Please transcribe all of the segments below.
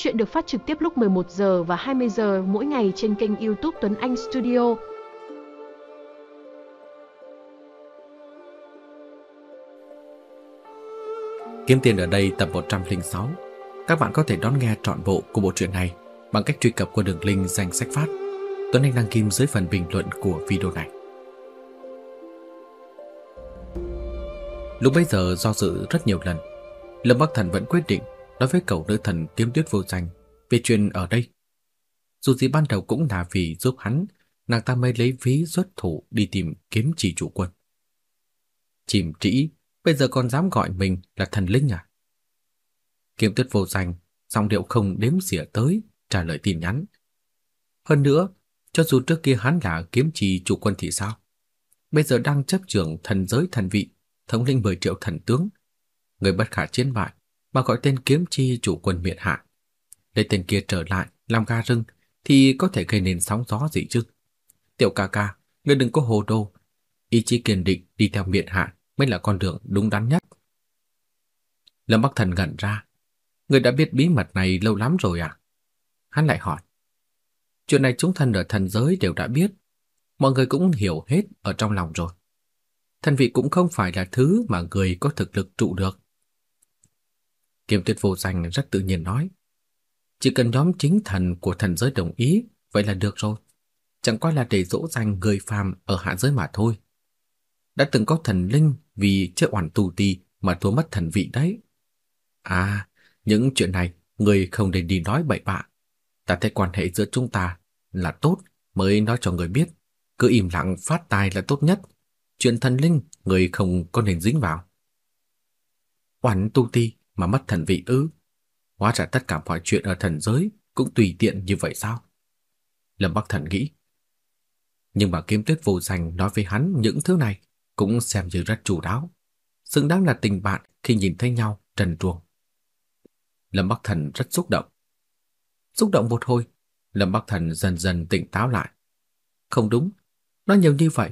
Chuyện được phát trực tiếp lúc 11 giờ và 20 giờ mỗi ngày trên kênh YouTube Tuấn Anh Studio. Kiếm tiền ở đây tập 106. Các bạn có thể đón nghe trọn bộ của bộ truyện này bằng cách truy cập qua đường link danh sách phát. Tuấn Anh đăng kim dưới phần bình luận của video này. Lúc bấy giờ do dự rất nhiều lần, Lâm Bắc Thần vẫn quyết định nói với cậu nữ thần kiếm tuyết vô danh về chuyện ở đây. Dù gì ban đầu cũng là vì giúp hắn, nàng ta mới lấy ví xuất thủ đi tìm kiếm chỉ chủ quân. Chìm trĩ, bây giờ còn dám gọi mình là thần linh à? Kiếm tuyết vô danh, giọng điệu không đếm xỉa tới, trả lời tin nhắn. Hơn nữa, cho dù trước kia hắn là kiếm trì chủ quân thì sao? Bây giờ đang chấp trưởng thần giới thần vị, thống linh 10 triệu thần tướng. Người bất khả chiến bại, mà gọi tên kiếm chi chủ quân miện hạ. Để tên kia trở lại, làm ga rưng, thì có thể gây nên sóng gió gì chứ? Tiểu ca ca, ngươi đừng có hồ đồ. Ý chí kiên định đi theo miện hạ mới là con đường đúng đắn nhất. Lâm Bắc Thần ngẩn ra. Người đã biết bí mật này lâu lắm rồi à? Hắn lại hỏi. Chuyện này chúng thần ở thần giới đều đã biết. Mọi người cũng hiểu hết ở trong lòng rồi. Thần vị cũng không phải là thứ mà người có thực lực trụ được. Kiếm tuyệt vô danh rất tự nhiên nói. Chỉ cần nhóm chính thần của thần giới đồng ý, vậy là được rồi. Chẳng qua là để dỗ dành người phàm ở hạ giới mà thôi. Đã từng có thần linh vì chơi oản tù tì mà thua mất thần vị đấy. À, những chuyện này người không nên đi nói bậy bạ. Ta thấy quan hệ giữa chúng ta là tốt mới nói cho người biết. Cứ im lặng phát tài là tốt nhất. Chuyện thần linh người không có nên dính vào. Oản tu ti mà mất thần vị ư? Hóa ra tất cả mọi chuyện ở thần giới cũng tùy tiện như vậy sao? Lâm Bắc Thần nghĩ. Nhưng mà kiếm tuyết vô danh nói với hắn những thứ này cũng xem như rất chủ đáo. Xứng đáng là tình bạn khi nhìn thấy nhau trần truồng. Lâm Bắc Thần rất xúc động. Xúc động một hồi, Lâm Bắc Thần dần dần tỉnh táo lại. Không đúng, nói nhiều như vậy,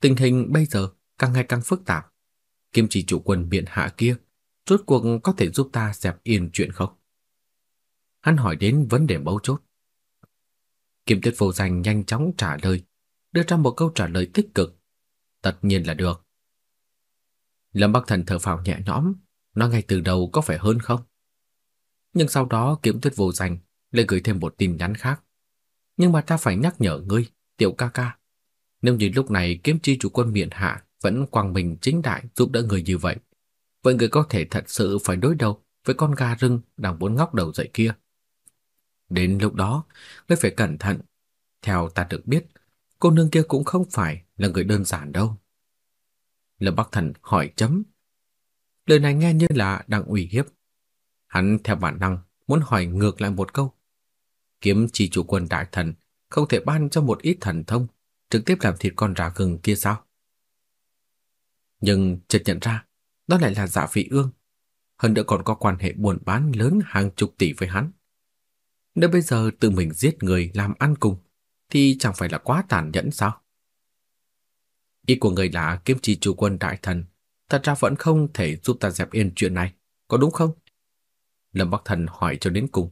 tình hình bây giờ càng ngày càng phức tạp. Kim chỉ chủ quân biện hạ kia rốt cuộc có thể giúp ta dẹp yên chuyện không? Hắn hỏi đến vấn đề mấu chốt. Kim Tuyết Vô Danh nhanh chóng trả lời, đưa ra một câu trả lời tích cực. Tất nhiên là được. Lâm Bắc Thần thở phào nhẹ nhõm, nói ngay từ đầu có phải hơn không? Nhưng sau đó Kiếm Tuyết Vô Danh lại gửi thêm một tin nhắn khác. Nhưng mà ta phải nhắc nhở ngươi, tiểu ca ca. Nếu như lúc này kiếm chi chủ quân miện hạ vẫn quang minh chính đại giúp đỡ người như vậy, vậy người có thể thật sự phải đối đầu với con gà rừng đang muốn ngóc đầu dậy kia. Đến lúc đó, ngươi phải cẩn thận. Theo ta được biết, cô nương kia cũng không phải là người đơn giản đâu. Lâm Bắc Thần hỏi chấm. Lời này nghe như là đang ủy hiếp. Hắn theo bản năng muốn hỏi ngược lại một câu. Kiếm chỉ chủ quân đại thần không thể ban cho một ít thần thông trực tiếp làm thịt con rà gừng kia sao? Nhưng chợt nhận ra, đó lại là Dạ Vị Ương, hơn nữa còn có quan hệ buôn bán lớn hàng chục tỷ với hắn. Nếu bây giờ tự mình giết người làm ăn cùng thì chẳng phải là quá tàn nhẫn sao? Ý của người là kiếm trì chủ quân đại thần, thật ra vẫn không thể giúp ta dẹp yên chuyện này, có đúng không? Lâm Bắc Thần hỏi cho đến cùng.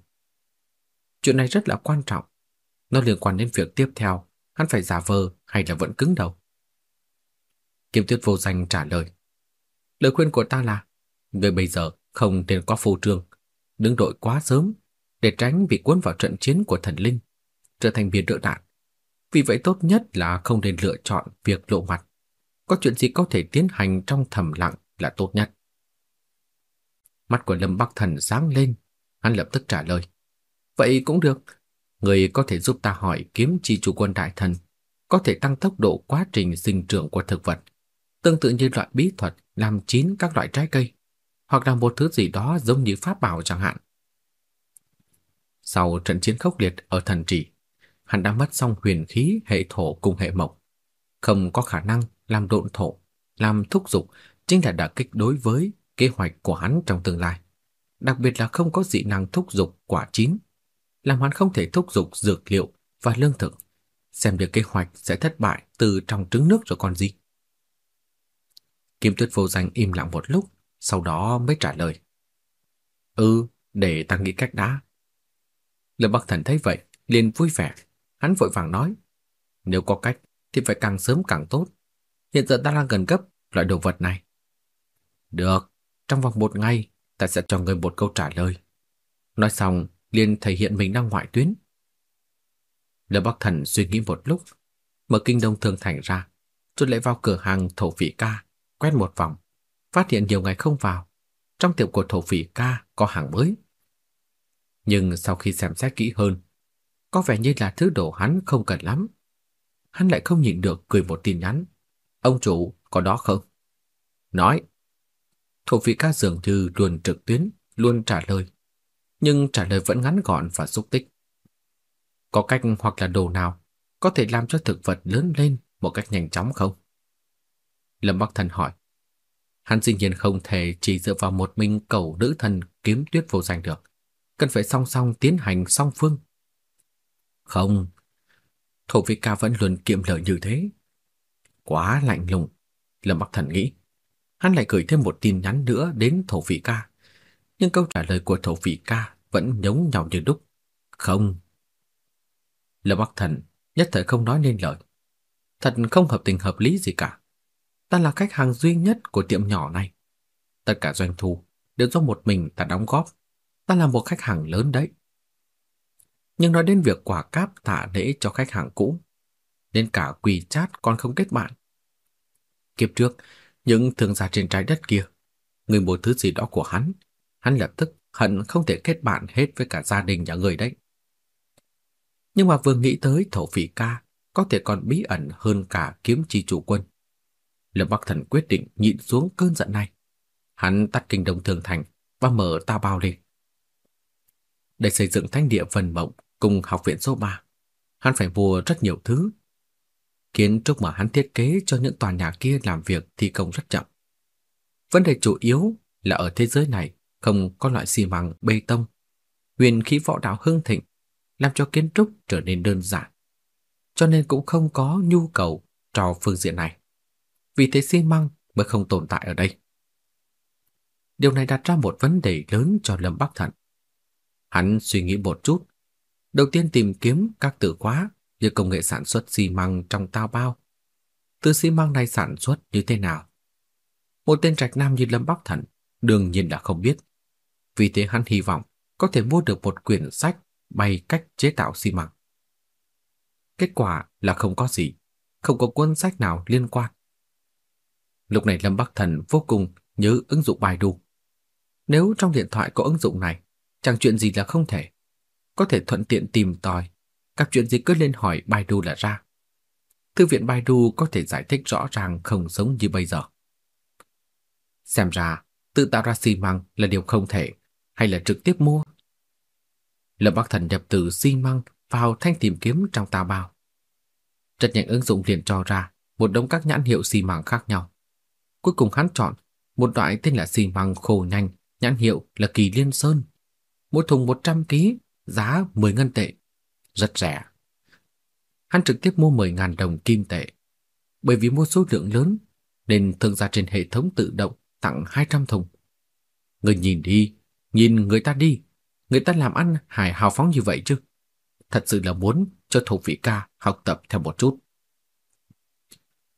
Chuyện này rất là quan trọng, nó liên quan đến việc tiếp theo, hắn phải giả vờ hay là vẫn cứng đầu. Kiếm Tuyết vô danh trả lời. Lời khuyên của ta là, người bây giờ không nên quá phô trương, đứng đội quá sớm để tránh bị cuốn vào trận chiến của thần linh, trở thành biển đỡ đạn. Vì vậy tốt nhất là không nên lựa chọn việc lộ mặt. Có chuyện gì có thể tiến hành trong thầm lặng là tốt nhất. Mắt của Lâm Bắc Thần sáng lên, hắn lập tức trả lời. Vậy cũng được, người có thể giúp ta hỏi kiếm chi chủ quân đại thần, có thể tăng tốc độ quá trình sinh trưởng của thực vật, tương tự như loại bí thuật làm chín các loại trái cây, hoặc là một thứ gì đó giống như pháp bảo chẳng hạn. Sau trận chiến khốc liệt ở thần trì, hắn đã mất xong huyền khí hệ thổ cùng hệ mộc, không có khả năng làm độn thổ, làm thúc dục chính là đả kích đối với kế hoạch của hắn trong tương lai. Đặc biệt là không có dị năng thúc dục quả chín, làm hắn không thể thúc dục dược liệu và lương thực, xem được kế hoạch sẽ thất bại từ trong trứng nước rồi còn gì. Kim Tuyết vô danh im lặng một lúc, sau đó mới trả lời. Ừ, để ta nghĩ cách đã. Lâm Bắc Thần thấy vậy, liền vui vẻ, hắn vội vàng nói: "Nếu có cách thì phải càng sớm càng tốt. Hiện giờ ta đang cần gấp loại đồ vật này." "Được, trong vòng một ngày ta sẽ cho ngươi một câu trả lời." Nói xong, liền thể hiện mình đang ngoại tuyến. Lâm Bắc Thần suy nghĩ một lúc, mở kinh đông thương thành ra, rồi lại vào cửa hàng thổ phỉ ca, quét một vòng, phát hiện nhiều ngày không vào. Trong tiệm của thổ phỉ ca có hàng mới. Nhưng sau khi xem xét kỹ hơn, có vẻ như là thứ đồ hắn không cần lắm. Hắn lại không nhịn được cười một tin nhắn. Ông chủ, có đó không? Nói. Thổ phỉ ca dường như luôn trực tuyến, luôn trả lời. Nhưng trả lời vẫn ngắn gọn và xúc tích. Có cách hoặc là đồ nào có thể làm cho thực vật lớn lên một cách nhanh chóng không? Lâm Bắc Thần hỏi. Hắn dĩ nhiên không thể chỉ dựa vào một mình cầu nữ thần kiếm tuyết vô danh được. Cần phải song song tiến hành song phương. Không. Thổ vị ca vẫn luôn kiệm lời như thế. Quá lạnh lùng. Lâm Bắc Thần nghĩ. Hắn lại gửi thêm một tin nhắn nữa đến thổ vị ca. Nhưng câu trả lời của thổ vị ca vẫn giống nhau như đúc. Không. Lâm Bắc Thần nhất thời không nói nên lời. Thật không hợp tình hợp lý gì cả. Ta là khách hàng duy nhất của tiệm nhỏ này. Tất cả doanh thu đều do một mình ta đóng góp. Ta là một khách hàng lớn đấy. Nhưng nói đến việc quả cáp thả lễ cho khách hàng cũ, đến cả quỳ chat còn không kết bạn. Kiếp trước, những thương gia trên trái đất kia, người mua thứ gì đó của hắn, hắn lập tức hận không thể kết bạn hết với cả gia đình nhà người đấy. Nhưng mà vừa nghĩ tới thổ phỉ ca có thể còn bí ẩn hơn cả kiếm chi chủ quân. Lâm Bắc Thần quyết định nhịn xuống cơn giận này. Hắn tắt kinh đồng thường thành và mở ta bao lên. Để xây dựng thanh địa phần mộng cùng học viện số 3, hắn phải mua rất nhiều thứ. Kiến trúc mà hắn thiết kế cho những tòa nhà kia làm việc thi công rất chậm. Vấn đề chủ yếu là ở thế giới này không có loại xi măng, bê tông. Huyền khí võ đạo hưng thịnh làm cho kiến trúc trở nên đơn giản. Cho nên cũng không có nhu cầu trò phương diện này. Vì thế xi măng mới không tồn tại ở đây. Điều này đặt ra một vấn đề lớn cho Lâm Bắc thận Hắn suy nghĩ một chút, đầu tiên tìm kiếm các từ khóa như công nghệ sản xuất xi măng trong tao bao. Từ xi măng này sản xuất như thế nào? Một tên trạch nam như Lâm Bắc thận đương nhiên là không biết. Vì thế hắn hy vọng có thể mua được một quyển sách bày cách chế tạo xi măng. Kết quả là không có gì, không có cuốn sách nào liên quan. Lúc này Lâm Bắc Thần vô cùng nhớ ứng dụng Baidu. Nếu trong điện thoại có ứng dụng này, chẳng chuyện gì là không thể. Có thể thuận tiện tìm tòi, các chuyện gì cứ lên hỏi Baidu là ra. Thư viện Baidu có thể giải thích rõ ràng không giống như bây giờ. Xem ra, tự tạo ra xi măng là điều không thể, hay là trực tiếp mua. Lâm Bắc Thần nhập từ xi măng vào thanh tìm kiếm trong tà bao. Rất nhanh ứng dụng liền cho ra một đống các nhãn hiệu xi măng khác nhau. Cuối cùng hắn chọn một loại tên là xi măng khô nhanh, nhãn hiệu là Kỳ Liên Sơn. Mỗi thùng 100 kg, giá 10 ngân tệ, rất rẻ. Hắn trực tiếp mua 10.000 đồng kim tệ. Bởi vì mua số lượng lớn nên thương gia trên hệ thống tự động tặng 200 thùng. Người nhìn đi, nhìn người ta đi, người ta làm ăn hài hào phóng như vậy chứ. Thật sự là muốn cho thổ vị ca học tập theo một chút.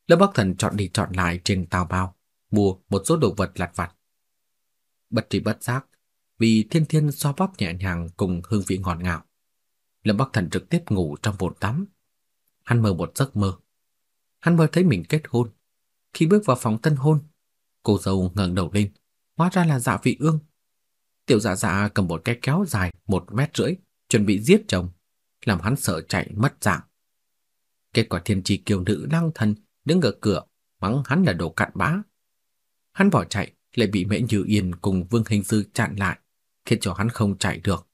Lớp bác Thần chọn đi chọn lại trên tàu bao, mua một số đồ vật lặt vặt. Bất tri bất giác, vì thiên thiên xoa bóp nhẹ nhàng cùng hương vị ngọt ngào. Lâm Bắc Thần trực tiếp ngủ trong bồn tắm. Hắn mơ một giấc mơ. Hắn mơ thấy mình kết hôn. Khi bước vào phòng tân hôn, cô dâu ngẩng đầu lên, hóa ra là Dạ Vị Ương. Tiểu Dạ Dạ cầm một cái kéo dài một mét rưỡi, chuẩn bị giết chồng, làm hắn sợ chạy mất dạng. Kết quả thiên trì kiều nữ lang thần đứng ở cửa, mắng hắn là đồ cặn bã. Hắn bỏ chạy, lại bị Mễ Như Yên cùng Vương Hình Sư chặn lại, khiến cho hắn không chạy được.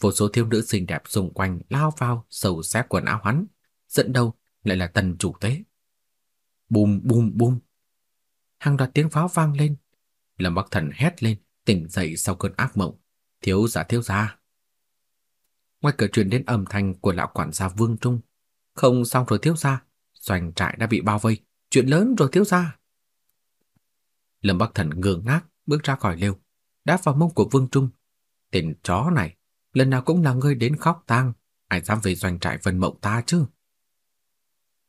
Vô số thiếu nữ xinh đẹp xung quanh lao vào sầu xé quần áo hắn, dẫn đầu lại là tần chủ tế. Bùm bùm bùm. Hàng loạt tiếng pháo vang lên, Lâm Bắc Thần hét lên, tỉnh dậy sau cơn ác mộng, thiếu giả thiếu gia. Ngoài cửa truyền đến âm thanh của lão quản gia Vương Trung, không xong rồi thiếu gia, doanh trại đã bị bao vây, chuyện lớn rồi thiếu gia. Lâm Bắc Thần ngơ ngác bước ra khỏi lều, đáp vào mông của Vương Trung. Tên chó này lần nào cũng là ngươi đến khóc tang, ai dám về doanh trại Vân Mộng ta chứ?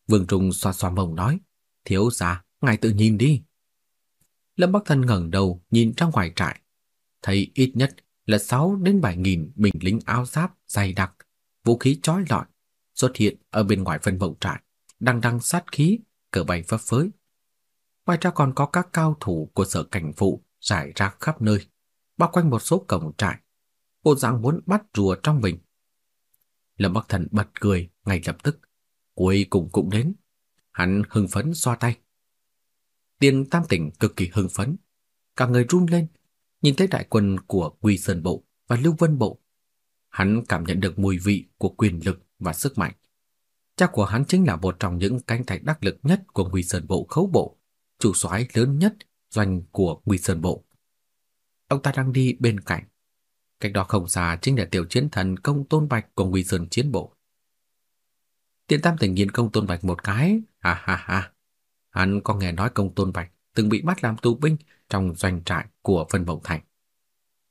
Vương Trung xoa xoa mông nói, thiếu gia, ngài tự nhìn đi. Lâm Bắc Thần ngẩng đầu nhìn ra ngoài trại, thấy ít nhất là 6 đến 7 nghìn binh lính áo giáp dày đặc, vũ khí chói lọi xuất hiện ở bên ngoài phân mộng trại, đang đăng sát khí, cờ bay phấp phới. Ngoài ra còn có các cao thủ của sở cảnh vụ rải rác khắp nơi, bao quanh một số cổng trại, bộ dạng muốn bắt rùa trong mình. Lâm Bắc Thần bật cười ngay lập tức, cuối cùng cũng đến. Hắn hưng phấn xoa tay. Tiên Tam Tỉnh cực kỳ hưng phấn, cả người run lên, nhìn thấy đại quân của Quy Sơn Bộ và Lưu Vân Bộ. Hắn cảm nhận được mùi vị của quyền lực và sức mạnh. Cha của hắn chính là một trong những cánh tay đắc lực nhất của Quy Sơn Bộ khấu bộ, chủ soái lớn nhất doanh của Quy Sơn Bộ. Ông ta đang đi bên cạnh. Cách đó không xa chính là tiểu chiến thần công tôn bạch của Quy Sơn chiến bộ. Tiện Tam Tỉnh nhìn công tôn bạch một cái, ha ha ha. Hắn có nghe nói công tôn bạch từng bị bắt làm tù binh trong doanh trại của Vân Mộng Thành.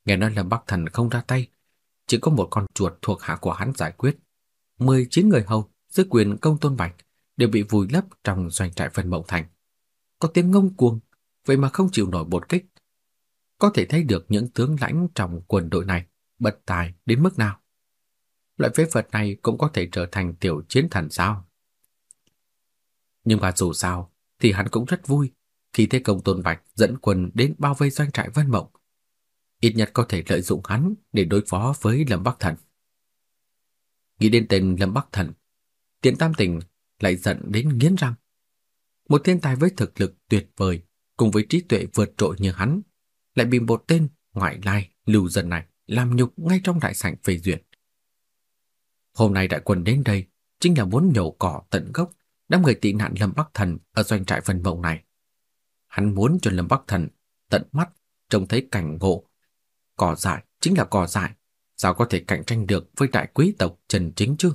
Nghe nói là Bắc Thần không ra tay, chỉ có một con chuột thuộc hạ của hắn giải quyết. 19 người hầu dưới quyền công tôn bạch đều bị vùi lấp trong doanh trại Vân Mộng Thành. Có tiếng ngông cuồng, vậy mà không chịu nổi bột kích. Có thể thấy được những tướng lãnh trong quân đội này bất tài đến mức nào. Loại phế vật này cũng có thể trở thành tiểu chiến thần sao? Nhưng mà dù sao thì hắn cũng rất vui khi thấy công tôn bạch dẫn quân đến bao vây doanh trại Vân Mộng. Ít nhất có thể lợi dụng hắn để đối phó với Lâm Bắc Thần. Nghĩ đến tên Lâm Bắc Thần, Tiện Tam Tình lại giận đến nghiến răng. Một thiên tài với thực lực tuyệt vời cùng với trí tuệ vượt trội như hắn lại bị một tên ngoại lai lưu dân này làm nhục ngay trong đại sảnh phê duyệt. Hôm nay đại quân đến đây chính là muốn nhổ cỏ tận gốc đám người tị nạn Lâm Bắc Thần ở doanh trại Vân Mộng này. Hắn muốn cho Lâm Bắc Thần tận mắt trông thấy cảnh ngộ. Cỏ dại chính là cỏ dại, sao có thể cạnh tranh được với đại quý tộc Trần Chính chứ?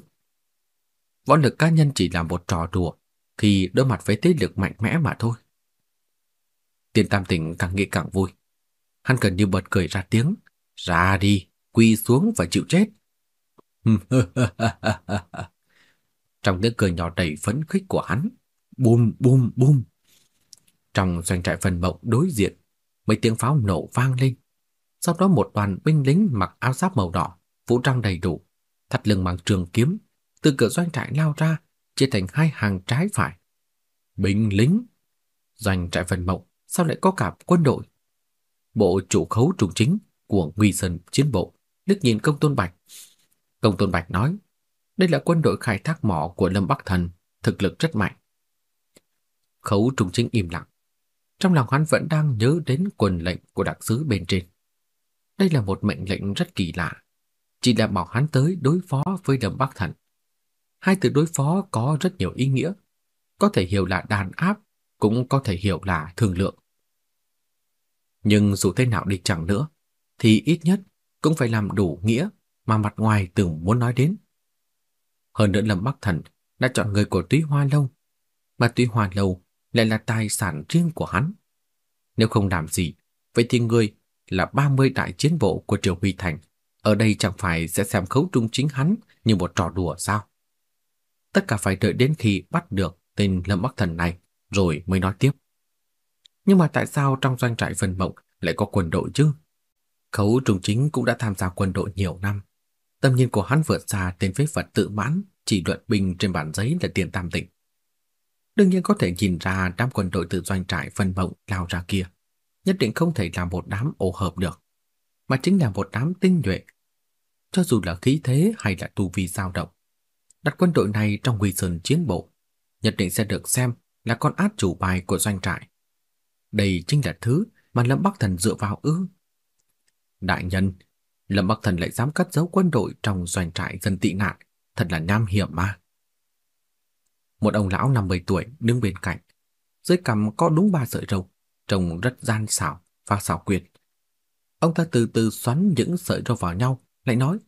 Võ lực cá nhân chỉ là một trò đùa khi đối mặt với thế lực mạnh mẽ mà thôi. Tiên Tam Tỉnh càng nghĩ càng vui. Hắn gần như bật cười ra tiếng. Ra đi, quy xuống và chịu chết. Trong tiếng cười nhỏ đầy phấn khích của hắn, bùm bùm bùm. Trong doanh trại phần mộng đối diện, mấy tiếng pháo nổ vang lên. Sau đó một đoàn binh lính mặc áo giáp màu đỏ, vũ trang đầy đủ, thắt lưng bằng trường kiếm, từ cửa doanh trại lao ra, chia thành hai hàng trái phải. Binh lính, doanh trại phần mộng, sao lại có cả quân đội? Bộ chủ khấu trùng chính của Nguy Sơn chiến bộ, liếc nhìn Công Tôn Bạch. Công Tôn Bạch nói, đây là quân đội khai thác mỏ của Lâm Bắc Thần, thực lực rất mạnh. Khấu trùng chính im lặng. Trong lòng hắn vẫn đang nhớ đến quần lệnh của đặc sứ bên trên. Đây là một mệnh lệnh rất kỳ lạ, chỉ là bảo hắn tới đối phó với Lâm Bắc Thần. Hai từ đối phó có rất nhiều ý nghĩa, có thể hiểu là đàn áp, cũng có thể hiểu là thương lượng. Nhưng dù thế nào đi chẳng nữa, thì ít nhất cũng phải làm đủ nghĩa mà mặt ngoài từng muốn nói đến. Hơn nữa Lâm Bắc Thần đã chọn người của Túy Hoa Lâu, mà Túy Hoa Lâu lại là tài sản riêng của hắn. Nếu không làm gì, vậy thì người là 30 đại chiến bộ của Triều Huy Thành, ở đây chẳng phải sẽ xem khấu trung chính hắn như một trò đùa sao? Tất cả phải đợi đến khi bắt được tên Lâm Bắc Thần này rồi mới nói tiếp. Nhưng mà tại sao trong doanh trại Vân Mộng lại có quân đội chứ? Khấu Trung Chính cũng đã tham gia quân đội nhiều năm. tâm nhìn của hắn vượt xa tên phế vật tự mãn chỉ luận binh trên bản giấy là tiền tam tịnh. Đương nhiên có thể nhìn ra đám quân đội từ doanh trại Vân Mộng lao ra kia. Nhất định không thể là một đám ổ hợp được, mà chính là một đám tinh nhuệ. Cho dù là khí thế hay là tu vi dao động, đặt quân đội này trong Huy Sơn chiến bộ, nhất định sẽ được xem là con át chủ bài của doanh trại. Đây chính là thứ mà Lâm Bắc Thần dựa vào ư. Đại nhân, Lâm Bắc Thần lại dám cất giấu quân đội trong doanh trại dân tị nạn, thật là nham hiểm mà. Một ông lão 50 tuổi đứng bên cạnh, dưới cằm có đúng ba sợi râu, trông rất gian xảo và xảo quyệt. Ông ta từ từ xoắn những sợi râu vào nhau, lại nói: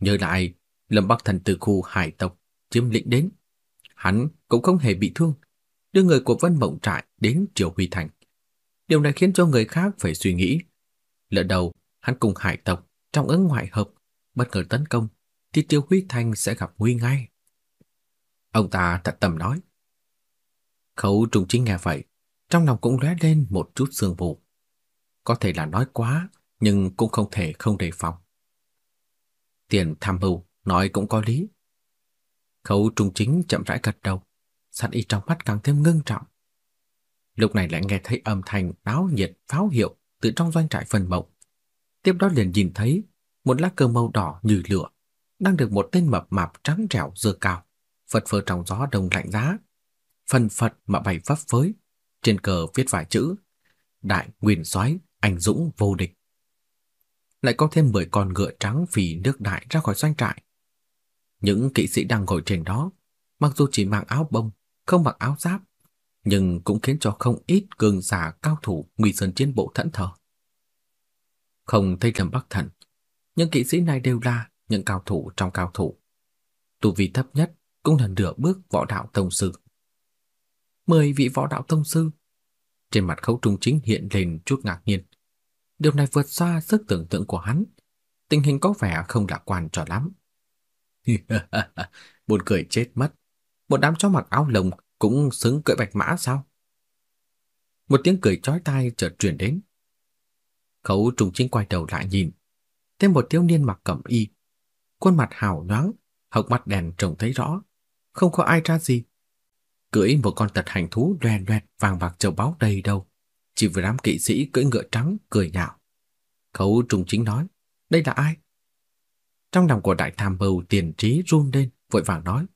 "Nhớ lại, Lâm Bắc Thần từ khu hải tộc chiếm lĩnh đến, hắn cũng không hề bị thương, đưa người của Vân Mộng trại đến Triều Huy Thành. Điều này khiến cho người khác phải suy nghĩ. Lỡ đầu, hắn cùng hải tộc trong ứng ngoại hợp bất ngờ tấn công, thì Tiêu Huy Thành sẽ gặp nguy ngay. Ông ta thật tầm nói. Khấu trùng chính nghe vậy, trong lòng cũng lóe lên một chút sương mù. Có thể là nói quá, nhưng cũng không thể không đề phòng. Tiền tham mưu nói cũng có lý. Khấu trung chính chậm rãi gật đầu, sát y trong mắt càng thêm ngưng trọng. Lúc này lại nghe thấy âm thanh náo nhiệt pháo hiệu từ trong doanh trại phần mộng. Tiếp đó liền nhìn thấy một lá cờ màu đỏ như lửa đang được một tên mập mạp trắng trẻo dơ cao, phật phơ trong gió đông lạnh giá. Phần phật mà bay vấp phới, trên cờ viết vài chữ: Đại Nguyên Soái, anh dũng vô địch. Lại có thêm 10 con ngựa trắng phì nước đại ra khỏi doanh trại. Những kỵ sĩ đang ngồi trên đó, mặc dù chỉ mặc áo bông, không mặc áo giáp, nhưng cũng khiến cho không ít cường giả cao thủ nguy sơn chiến bộ thẫn thờ. Không thấy Lâm Bắc Thần, những kỵ sĩ này đều là những cao thủ trong cao thủ. Tu vi thấp nhất cũng là nửa bước võ đạo tông sư. Mười vị võ đạo tông sư. Trên mặt khấu trung chính hiện lên chút ngạc nhiên. Điều này vượt xa sức tưởng tượng của hắn. Tình hình có vẻ không lạc quan cho lắm. Buồn cười chết mất. Một đám chó mặc áo lồng cũng xứng cưỡi bạch mã sao? Một tiếng cười chói tai chợt truyền đến. Khấu trùng chính quay đầu lại nhìn. Thêm một thiếu niên mặc cẩm y. Khuôn mặt hào nhoáng, hốc mắt đèn trông thấy rõ. Không có ai ra gì. Cưỡi một con tật hành thú loè loẹt vàng bạc châu báu đầy đâu. Chỉ vừa đám kỵ sĩ cưỡi ngựa trắng cười nhạo. Khấu trùng chính nói. Đây là ai? Trong lòng của đại tham mưu tiền trí run lên, vội vàng nói.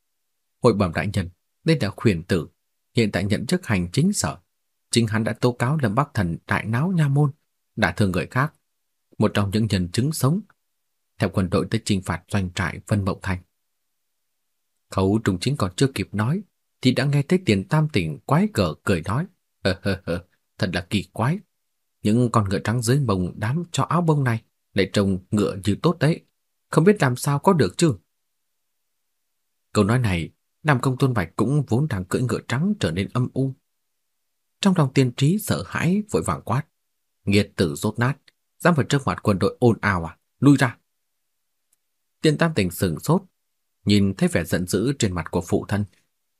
Hội bẩm đại nhân, đây là khuyển tử, hiện tại nhận chức hành chính sở. Chính hắn đã tố cáo Lâm Bắc Thần đại náo nha môn, đã thương người khác. Một trong những nhân chứng sống, theo quân đội tới trinh phạt doanh trại Vân Mộng Thành. Khấu trùng chính còn chưa kịp nói, thì đã nghe thấy tiền tam tỉnh quái cờ cười nói. Hơ hơ hơ, thật là kỳ quái. Những con ngựa trắng dưới mông đám cho áo bông này lại trông ngựa như tốt đấy. Không biết làm sao có được chứ. Câu nói này Nam Công Tôn Bạch cũng vốn đang cưỡi ngựa trắng trở nên âm u. Trong lòng tiên trí sợ hãi vội vàng quát. Nghiệt tử rốt nát, dám vào trước mặt quân đội ồn ào à, lui ra. Tiên Tam Tình sừng sốt, nhìn thấy vẻ giận dữ trên mặt của phụ thân.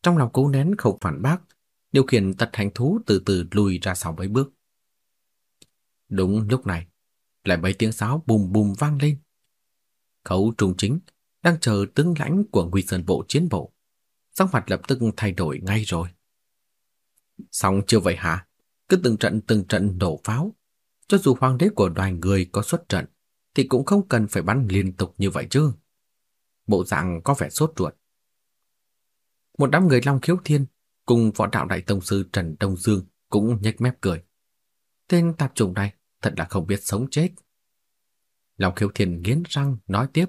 Trong lòng cố nén không phản bác, điều khiển tật hành thú từ từ lùi ra sau mấy bước. Đúng lúc này, lại mấy tiếng sáo bùm bùm vang lên. Khấu trung chính đang chờ tướng lãnh của Nguy Sơn Bộ chiến bộ sắc mặt lập tức thay đổi ngay rồi. Xong chưa vậy hả? Cứ từng trận từng trận nổ pháo. Cho dù hoàng đế của đoàn người có xuất trận, thì cũng không cần phải bắn liên tục như vậy chứ. Bộ dạng có vẻ sốt ruột. Một đám người Long Khiếu Thiên cùng võ đạo đại tông sư Trần Đông Dương cũng nhếch mép cười. Tên tạp chủng này thật là không biết sống chết lòng Khiếu Thiên nghiến răng nói tiếp.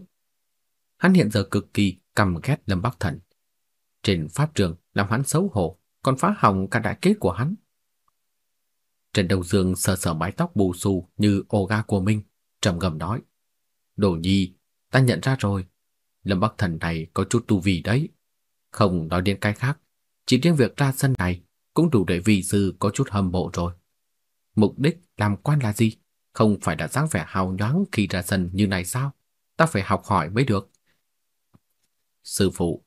Hắn hiện giờ cực kỳ căm ghét Lâm Bắc Thần, trên pháp trường làm hắn xấu hổ, còn phá hỏng cả đại kế của hắn. Trần Đông Dương sờ sờ mái tóc bù xù như ô ga của mình, trầm gầm nói: "Đồ Nhi, ta nhận ra rồi, Lâm Bắc Thần này có chút tu vi đấy, không nói đến cái khác, chỉ riêng việc ra sân này cũng đủ để vì sư có chút hâm mộ rồi. Mục đích làm quan là gì? Không phải là dáng vẻ hào nhoáng khi ra sân như này sao? Ta phải học hỏi mới được." Sư phụ,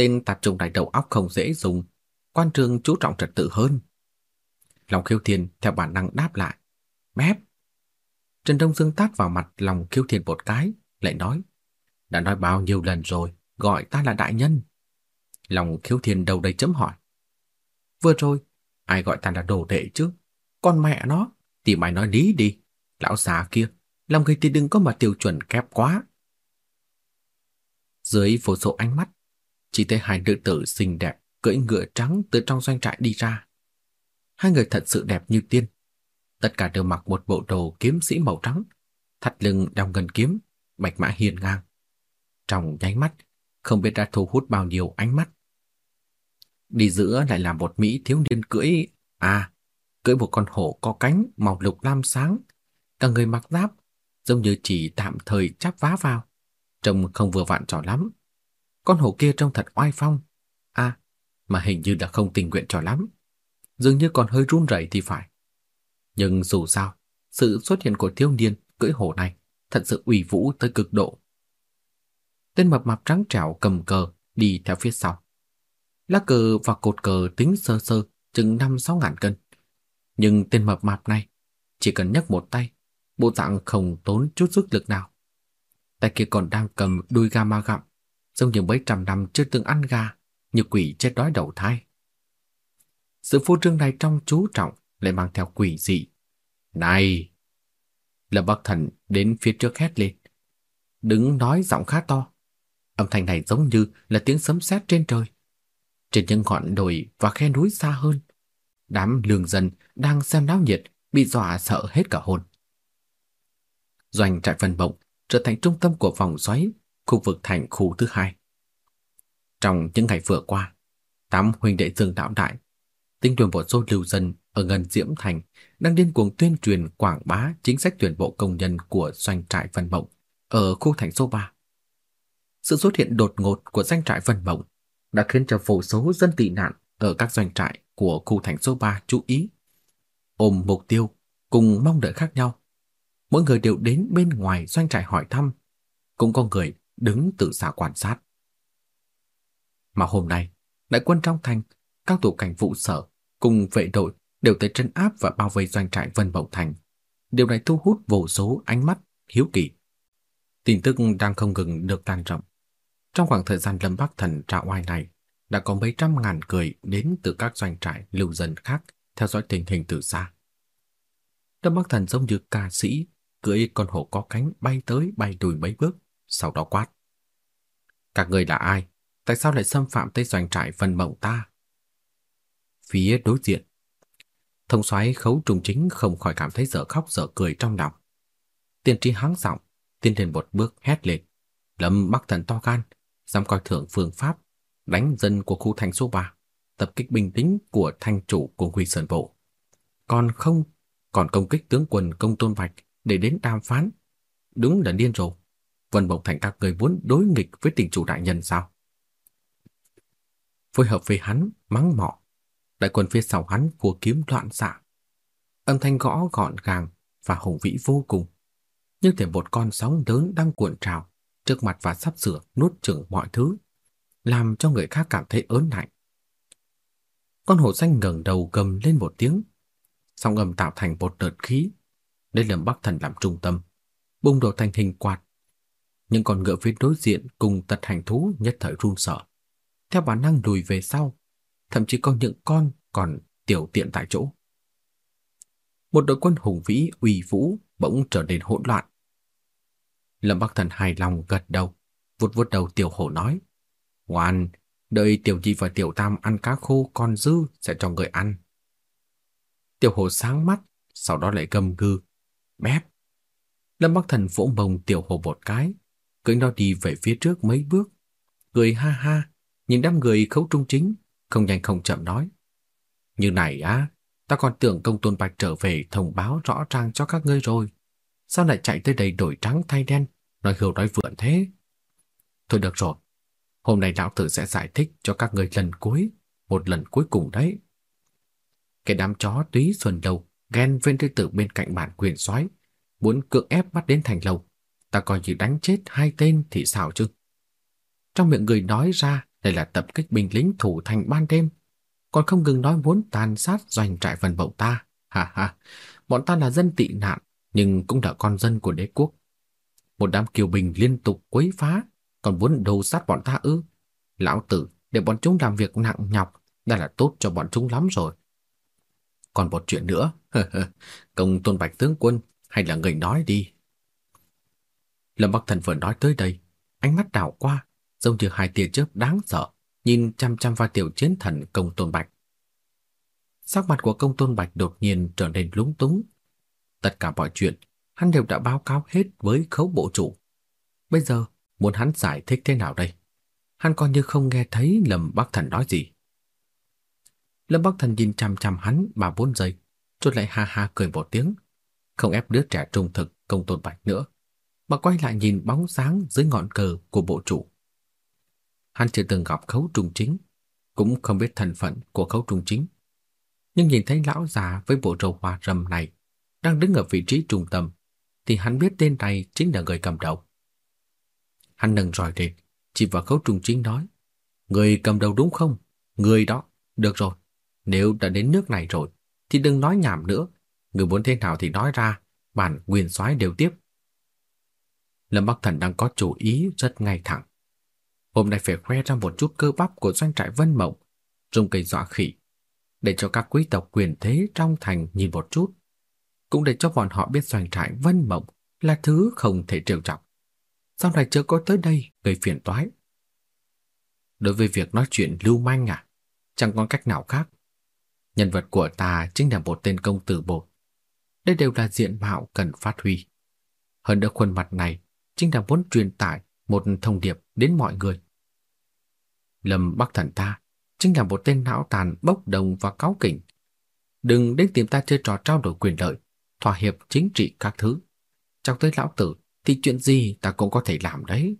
Tên tạp trùng này đầu óc không dễ dùng, quan trường chú trọng trật tự hơn. Lòng khiêu thiên theo bản năng đáp lại. Mép! Trần Đông Dương tát vào mặt lòng khiêu thiên một cái, lại nói. Đã nói bao nhiêu lần rồi, gọi ta là đại nhân. Lòng khiêu thiên đầu đầy chấm hỏi. Vừa rồi, ai gọi ta là đồ đệ chứ? Con mẹ nó, thì mày nói lý đi. Lão già kia, làm người thì đừng có mà tiêu chuẩn kép quá. Dưới vô số ánh mắt, chỉ thấy hai nữ tử xinh đẹp cưỡi ngựa trắng từ trong doanh trại đi ra. Hai người thật sự đẹp như tiên. Tất cả đều mặc một bộ đồ kiếm sĩ màu trắng, thắt lưng đeo ngân kiếm, bạch mã hiền ngang. Trong nháy mắt, không biết đã thu hút bao nhiêu ánh mắt. Đi giữa lại là một mỹ thiếu niên cưỡi, à, cưỡi một con hổ có cánh màu lục lam sáng, cả người mặc giáp, giống như chỉ tạm thời chắp vá vào, trông không vừa vặn trò lắm. Con hổ kia trông thật oai phong. À, mà hình như đã không tình nguyện cho lắm. Dường như còn hơi run rẩy thì phải. Nhưng dù sao, sự xuất hiện của thiếu niên cưỡi hổ này thật sự uy vũ tới cực độ. Tên mập mạp trắng trẻo cầm cờ đi theo phía sau. Lá cờ và cột cờ tính sơ sơ chừng năm sáu ngàn cân. Nhưng tên mập mạp này chỉ cần nhấc một tay, bộ dạng không tốn chút sức lực nào. Tay kia còn đang cầm đuôi gà ma gặm, giống như mấy trăm năm chưa từng ăn gà, như quỷ chết đói đầu thai. Sự phô trương này trong chú trọng lại mang theo quỷ dị. Này! Lâm Bắc Thần đến phía trước hét lên. Đứng nói giọng khá to. Âm thanh này giống như là tiếng sấm sét trên trời. Trên những ngọn đồi và khe núi xa hơn, đám lường dân đang xem náo nhiệt bị dọa sợ hết cả hồn. Doanh trại phần bộng trở thành trung tâm của vòng xoáy, khu vực thành khu thứ hai. Trong những ngày vừa qua, tám huynh đệ Dương Đạo Đại, tinh tuyển một số lưu dân ở gần Diễm Thành đang điên cuồng tuyên truyền quảng bá chính sách tuyển bộ công nhân của doanh trại Vân Mộng ở khu thành số 3. Sự xuất hiện đột ngột của doanh trại Vân Mộng đã khiến cho vô số dân tị nạn ở các doanh trại của khu thành số 3 chú ý, ôm mục tiêu cùng mong đợi khác nhau. Mỗi người đều đến bên ngoài doanh trại hỏi thăm, cũng có người đứng từ xa quan sát. Mà hôm nay, đại quân trong thành, các tổ cảnh vụ sở cùng vệ đội đều tới trấn áp và bao vây doanh trại Vân Mộng Thành. Điều này thu hút vô số ánh mắt hiếu kỳ. Tin tức đang không ngừng được lan rộng. Trong khoảng thời gian Lâm Bắc Thần trạo oai này, đã có mấy trăm ngàn người đến từ các doanh trại lưu dân khác theo dõi tình hình từ xa. Lâm Bắc Thần giống như ca sĩ cưỡi con hổ có cánh bay tới bay lùi mấy bước, sau đó quát: "Các người là ai? Tại sao lại xâm phạm tới doanh trại Vân Mộng ta?" Phía đối diện, thông soái Khấu trùng Chính không khỏi cảm thấy dở khóc dở cười trong lòng. Tiên tri hắng giọng, tiến lên một bước hét lên: "Lâm Bắc Thần to gan, dám coi thường phương pháp đánh dân của khu thành số 3, tập kích bình tĩnh của thành chủ của Huy Sơn Bộ. Còn không, còn công kích tướng quân Công Tôn vạch để đến đàm phán. Đúng là điên rồ. Vân Mộng Thành các người muốn đối nghịch với tình chủ đại nhân sao? Phối hợp với hắn, mắng mọ. Đại quân phía sau hắn của kiếm loạn xạ. Âm thanh gõ gọn gàng và hùng vĩ vô cùng. Như thể một con sóng lớn đang cuộn trào trước mặt và sắp sửa nuốt chửng mọi thứ làm cho người khác cảm thấy ớn lạnh. Con hổ xanh ngẩng đầu gầm lên một tiếng, song âm tạo thành một đợt khí, lấy Lâm Bắc Thần làm trung tâm, bung đổ thành hình quạt. Những con ngựa phía đối diện cùng tật hành thú nhất thời run sợ, theo bản năng lùi về sau, thậm chí có những con còn tiểu tiện tại chỗ. Một đội quân hùng vĩ uy vũ bỗng trở nên hỗn loạn. Lâm Bắc Thần hài lòng gật đầu, vuốt vuốt đầu tiểu hổ nói: Ngoan, đợi tiểu nhi và tiểu tam ăn cá khô còn dư sẽ cho người ăn. Tiểu hổ sáng mắt, sau đó lại gầm gừ. Bép. Lâm Bắc Thần vỗ mông tiểu hồ một cái, cưỡi nó đi về phía trước mấy bước. Cười ha ha, nhìn đám người khấu trung chính, không nhanh không chậm nói. Như này á, ta còn tưởng công tôn bạch trở về thông báo rõ ràng cho các ngươi rồi. Sao lại chạy tới đây đổi trắng thay đen, nói hưu nói vượn thế? Thôi được rồi, Hôm nay lão tử sẽ giải thích cho các ngươi lần cuối, một lần cuối cùng đấy. Cái đám chó túy xuân đầu ghen viên tư tử bên cạnh bản quyền soái muốn cưỡng ép bắt đến thành lầu, ta coi như đánh chết hai tên thì sao chứ? Trong miệng người nói ra đây là tập kích binh lính thủ thành ban đêm, còn không ngừng nói muốn tàn sát doanh trại phần bậu ta. Ha ha, bọn ta là dân tị nạn, nhưng cũng là con dân của đế quốc. Một đám kiều bình liên tục quấy phá, còn muốn đầu sát bọn ta ư? Lão tử, để bọn chúng làm việc nặng nhọc, đã là tốt cho bọn chúng lắm rồi. Còn một chuyện nữa, công tôn bạch tướng quân, hay là người nói đi. Lâm Bắc Thần vừa nói tới đây, ánh mắt đảo qua, giống như hai tia chớp đáng sợ, nhìn chăm chăm vào tiểu chiến thần công tôn bạch. Sắc mặt của công tôn bạch đột nhiên trở nên lúng túng. Tất cả mọi chuyện, hắn đều đã báo cáo hết với khấu bộ chủ. Bây giờ, Muốn hắn giải thích thế nào đây? Hắn coi như không nghe thấy Lâm Bắc Thần nói gì. Lâm Bắc Thần nhìn chằm chằm hắn mà bốn giây, rồi lại ha ha cười một tiếng, không ép đứa trẻ trung thực công tôn bạch nữa, mà quay lại nhìn bóng sáng dưới ngọn cờ của bộ chủ. Hắn chưa từng gặp khấu trung chính, cũng không biết thân phận của khấu trung chính. Nhưng nhìn thấy lão già với bộ râu hoa râm này đang đứng ở vị trí trung tâm, thì hắn biết tên này chính là người cầm đầu. Hắn nâng roi lên, chỉ vào khấu trùng chính nói. Người cầm đầu đúng không? Người đó. Được rồi. Nếu đã đến nước này rồi, thì đừng nói nhảm nữa. Người muốn thế nào thì nói ra, bản quyền soái đều tiếp. Lâm Bắc Thần đang có chủ ý rất ngay thẳng. Hôm nay phải khoe ra một chút cơ bắp của doanh trại Vân Mộng, dùng cây dọa khỉ, để cho các quý tộc quyền thế trong thành nhìn một chút, cũng để cho bọn họ biết doanh trại Vân Mộng là thứ không thể trêu chọc. Sau này chưa có tới đây gây phiền toái. Đối với việc nói chuyện lưu manh à, chẳng còn cách nào khác. Nhân vật của ta chính là một tên công tử bột. Đây đều là diện mạo cần phát huy. Hơn nữa khuôn mặt này chính là muốn truyền tải một thông điệp đến mọi người. Lâm Bắc Thần ta chính là một tên não tàn bốc đồng và cáu kỉnh. Đừng đến tìm ta chơi trò trao đổi quyền lợi, thỏa hiệp chính trị các thứ. Trong tới lão tử thì chuyện gì ta cũng có thể làm đấy.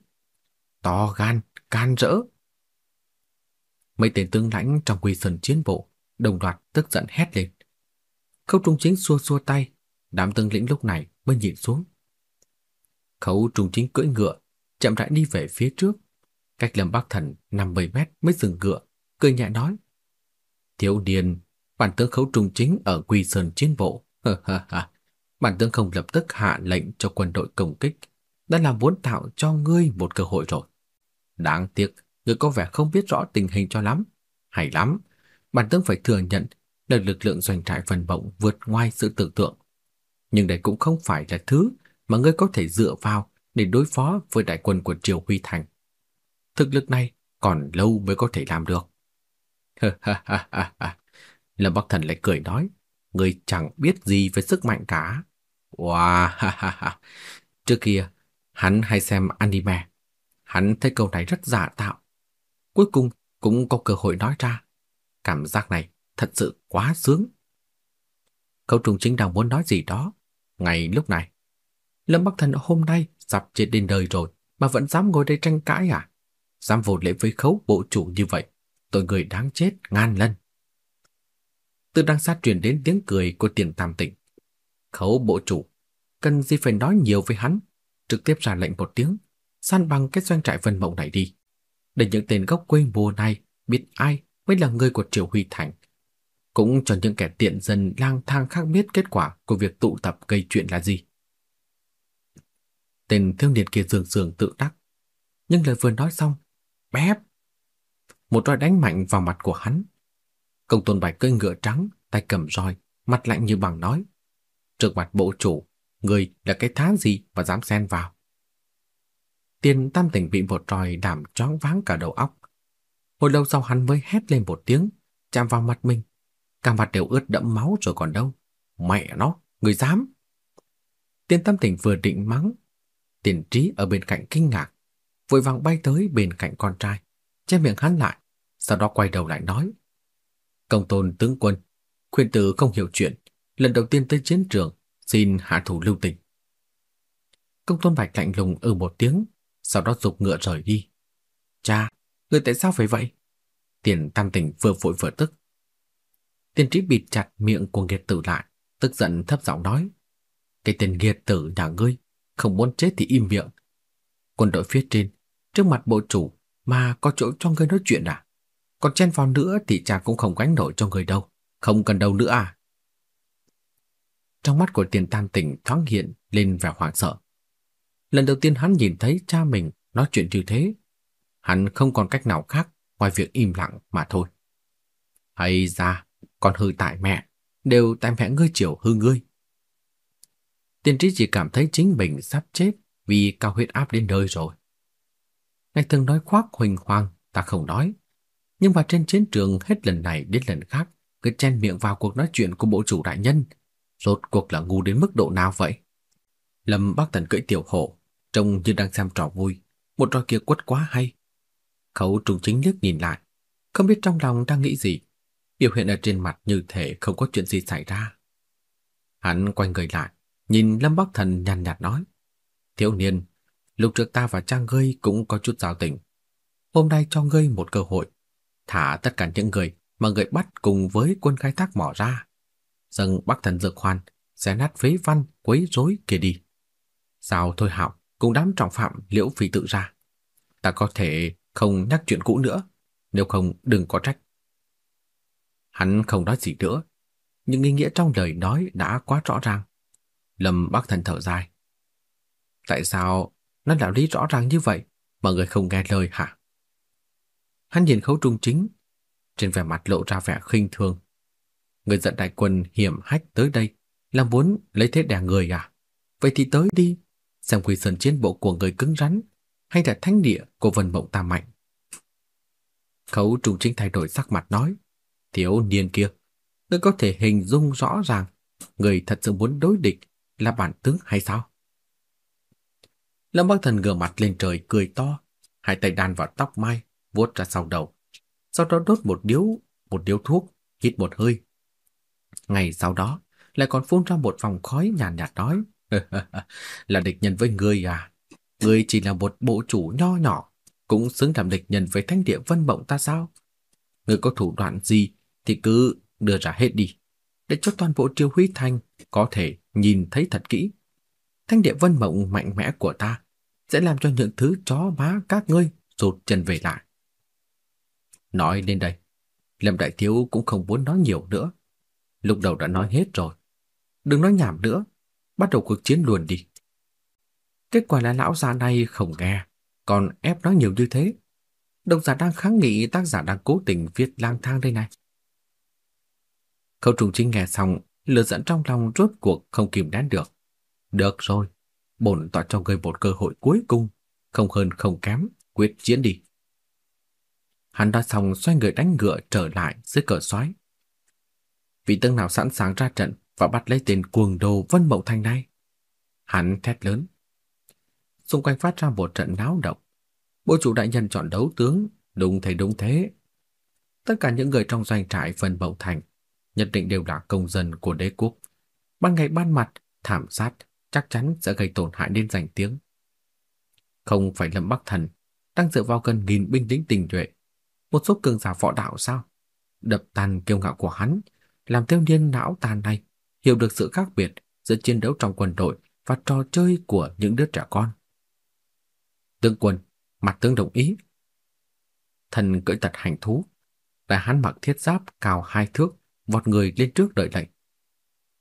To gan, can rỡ. Mấy tên tướng lãnh trong quy sân chiến bộ đồng loạt tức giận hét lên. Khâu Trung Chính xua xua tay, đám tướng lĩnh lúc này mới nhìn xuống. Khấu Trung Chính cưỡi ngựa, chậm rãi đi về phía trước, cách Lâm Bắc Thần năm bảy mét mới dừng ngựa, cười nhẹ nói: "Thiếu Điền, bản tướng Khấu Trung Chính ở Quy Sơn chiến bộ, ha ha ha, bản tướng không lập tức hạ lệnh cho quân đội công kích, đã là muốn tạo cho ngươi một cơ hội rồi. Đáng tiếc, ngươi có vẻ không biết rõ tình hình cho lắm. Hay lắm, bản tướng phải thừa nhận là lực lượng doanh trại phần bổng vượt ngoài sự tưởng tượng. Nhưng đây cũng không phải là thứ mà ngươi có thể dựa vào để đối phó với đại quân của Triều Huy Thành. Thực lực này còn lâu mới có thể làm được. Lâm Bắc Thần lại cười nói, ngươi chẳng biết gì về sức mạnh cả. Wow, ha ha ha. Trước kia, hắn hay xem anime. Hắn thấy câu này rất giả tạo. Cuối cùng cũng có cơ hội nói ra. Cảm giác này thật sự quá sướng. Câu trùng chính đang muốn nói gì đó. Ngay lúc này, Lâm Bắc Thần hôm nay sắp chết đến đời rồi mà vẫn dám ngồi đây tranh cãi à? Dám vô lễ với khấu bộ chủ như vậy, tội người đáng chết ngàn lần. Từ đằng xa truyền đến tiếng cười của tiền tam tịnh. Khấu bộ chủ, cần gì phải nói nhiều với hắn, trực tiếp ra lệnh một tiếng, san bằng cái doanh trại vân mộng này đi. Để những tên gốc quê mùa này biết ai mới là người của Triều Huy Thành. Cũng cho những kẻ tiện dân lang thang khác biết kết quả của việc tụ tập gây chuyện là gì. Tên thương niên kia dường dường tự đắc. Nhưng lời vừa nói xong, bép. Một roi đánh mạnh vào mặt của hắn. Công tôn bạch cưỡi ngựa trắng, tay cầm roi, mặt lạnh như bằng nói. Trước mặt bộ chủ, người là cái thá gì mà dám xen vào. Tiền tam tỉnh bị một roi đảm choáng váng cả đầu óc. Hồi lâu sau hắn mới hét lên một tiếng, chạm vào mặt mình. Cả mặt đều ướt đẫm máu rồi còn đâu. Mẹ nó, người dám. tiên tam tỉnh vừa định mắng. Tiền trí ở bên cạnh kinh ngạc, vội vàng bay tới bên cạnh con trai, che miệng hắn lại, sau đó quay đầu lại nói. Công tôn tướng quân, khuyên tử không hiểu chuyện, lần đầu tiên tới chiến trường, xin hạ thủ lưu tình. Công tôn bạch lạnh lùng ừ một tiếng, sau đó dục ngựa rời đi. Cha, người tại sao phải vậy? Tiền tam tình vừa vội vừa tức. Tiền trí bịt chặt miệng của nghiệt tử lại, tức giận thấp giọng nói. Cái tên nghiệt tử nhà ngươi, không muốn chết thì im miệng. Quân đội phía trên, trước mặt bộ chủ mà có chỗ cho ngươi nói chuyện à? Còn chen vào nữa thì cha cũng không gánh nổi cho người đâu, không cần đâu nữa à? Trong mắt của tiền tam tỉnh thoáng hiện lên vẻ hoảng sợ. Lần đầu tiên hắn nhìn thấy cha mình nói chuyện như thế, hắn không còn cách nào khác ngoài việc im lặng mà thôi. Hay ra, còn hư tại mẹ, đều tại mẹ ngươi chiều hư ngươi. Tiên trí chỉ cảm thấy chính mình sắp chết vì cao huyết áp đến nơi rồi. Ngày thường nói khoác huỳnh hoang, ta không nói. Nhưng mà trên chiến trường hết lần này đến lần khác, cứ chen miệng vào cuộc nói chuyện của bộ chủ đại nhân. Rốt cuộc là ngu đến mức độ nào vậy? Lâm Bắc Thần cưỡi tiểu hổ, trông như đang xem trò vui, một trò kia quất quá hay. Khấu trùng chính liếc nhìn lại, không biết trong lòng đang nghĩ gì, biểu hiện ở trên mặt như thể không có chuyện gì xảy ra. Hắn quay người lại, nhìn Lâm Bắc Thần nhàn nhạt nói: "Thiếu niên, lúc trước ta và cha ngươi cũng có chút giao tình. Hôm nay cho ngươi một cơ hội, thả tất cả những người mà ngươi bắt cùng với quân khai thác mỏ ra, dâng Bắc Thần Dược Hoàn, xé nát phế văn quấy rối kia đi. Sao thôi Hạo cùng đám trọng phạm Liễu Phi tự ra. ta có thể không nhắc chuyện cũ nữa, nếu không đừng có trách. Hắn không nói gì nữa, nhưng ý nghĩa trong lời nói đã quá rõ ràng. Lâm Bắc Thần thở dài. Tại sao nó đạo lý rõ ràng như vậy mà người không nghe lời hả? Hắn nhìn khấu trung chính, trên vẻ mặt lộ ra vẻ khinh thường. Người dẫn đại quân hiểm hách tới đây là muốn lấy thế đè người à? Vậy thì tới đi, xem quy sơn chiến bộ của người cứng rắn hay là thánh địa của vân mộng ta mạnh. Khấu trùng chính thay đổi sắc mặt nói, thiếu niên kia, ngươi có thể hình dung rõ ràng người thật sự muốn đối địch là bản tướng hay sao? Lâm Bắc Thần ngửa mặt lên trời cười to, hai tay đan vào tóc mai, vuốt ra sau đầu. Sau đó đốt một điếu, một điếu thuốc, hít một hơi. Ngày sau đó, lại còn phun ra một vòng khói nhàn nhạt, nhạt nói, là địch nhân với ngươi à? Ngươi chỉ là một bộ chủ nho nhỏ, cũng xứng làm địch nhân với thánh địa vân mộng ta sao? Ngươi có thủ đoạn gì thì cứ đưa ra hết đi, để cho toàn bộ triều huy thành có thể nhìn thấy thật kỹ. Thanh địa vân mộng mạnh mẽ của ta sẽ làm cho những thứ chó má các ngươi rụt chân về lại. Nói đến đây, Lâm Đại Thiếu cũng không muốn nói nhiều nữa. Lúc đầu đã nói hết rồi. Đừng nói nhảm nữa, bắt đầu cuộc chiến luôn đi. Kết quả là lão già này không nghe, còn ép nói nhiều như thế. Độc giả đang kháng nghị tác giả đang cố tình viết lang thang đây này. Khâu trùng chính nghe xong, lửa giận trong lòng rốt cuộc không kìm nén được. Được rồi, bổn tọa cho người một cơ hội cuối cùng, không hơn không kém, quyết chiến đi. Hắn đã xong xoay người đánh ngựa trở lại dưới cờ xoáy. Vị tướng nào sẵn sàng ra trận và bắt lấy tên cuồng đồ Vân Mậu Thành này? Hắn thét lớn. Xung quanh phát ra một trận náo động. Bộ chủ đại nhân chọn đấu tướng, đúng thế đúng thế. Tất cả những người trong doanh trại phần bầu Thành nhất định đều là công dân của đế quốc. Ban ngày ban mặt, thảm sát chắc chắn sẽ gây tổn hại đến danh tiếng. Không phải Lâm Bắc Thần đang dựa vào gần nghìn binh lính tình nhuệ, một số cường giả võ đạo sao? Đập tan kiêu ngạo của hắn, làm thiếu niên não tàn này hiểu được sự khác biệt giữa chiến đấu trong quân đội và trò chơi của những đứa trẻ con. Tướng quân, mặt tướng đồng ý. Thần cưỡi tật hành thú, và hắn mặc thiết giáp cao hai thước, vọt người lên trước đợi lệnh.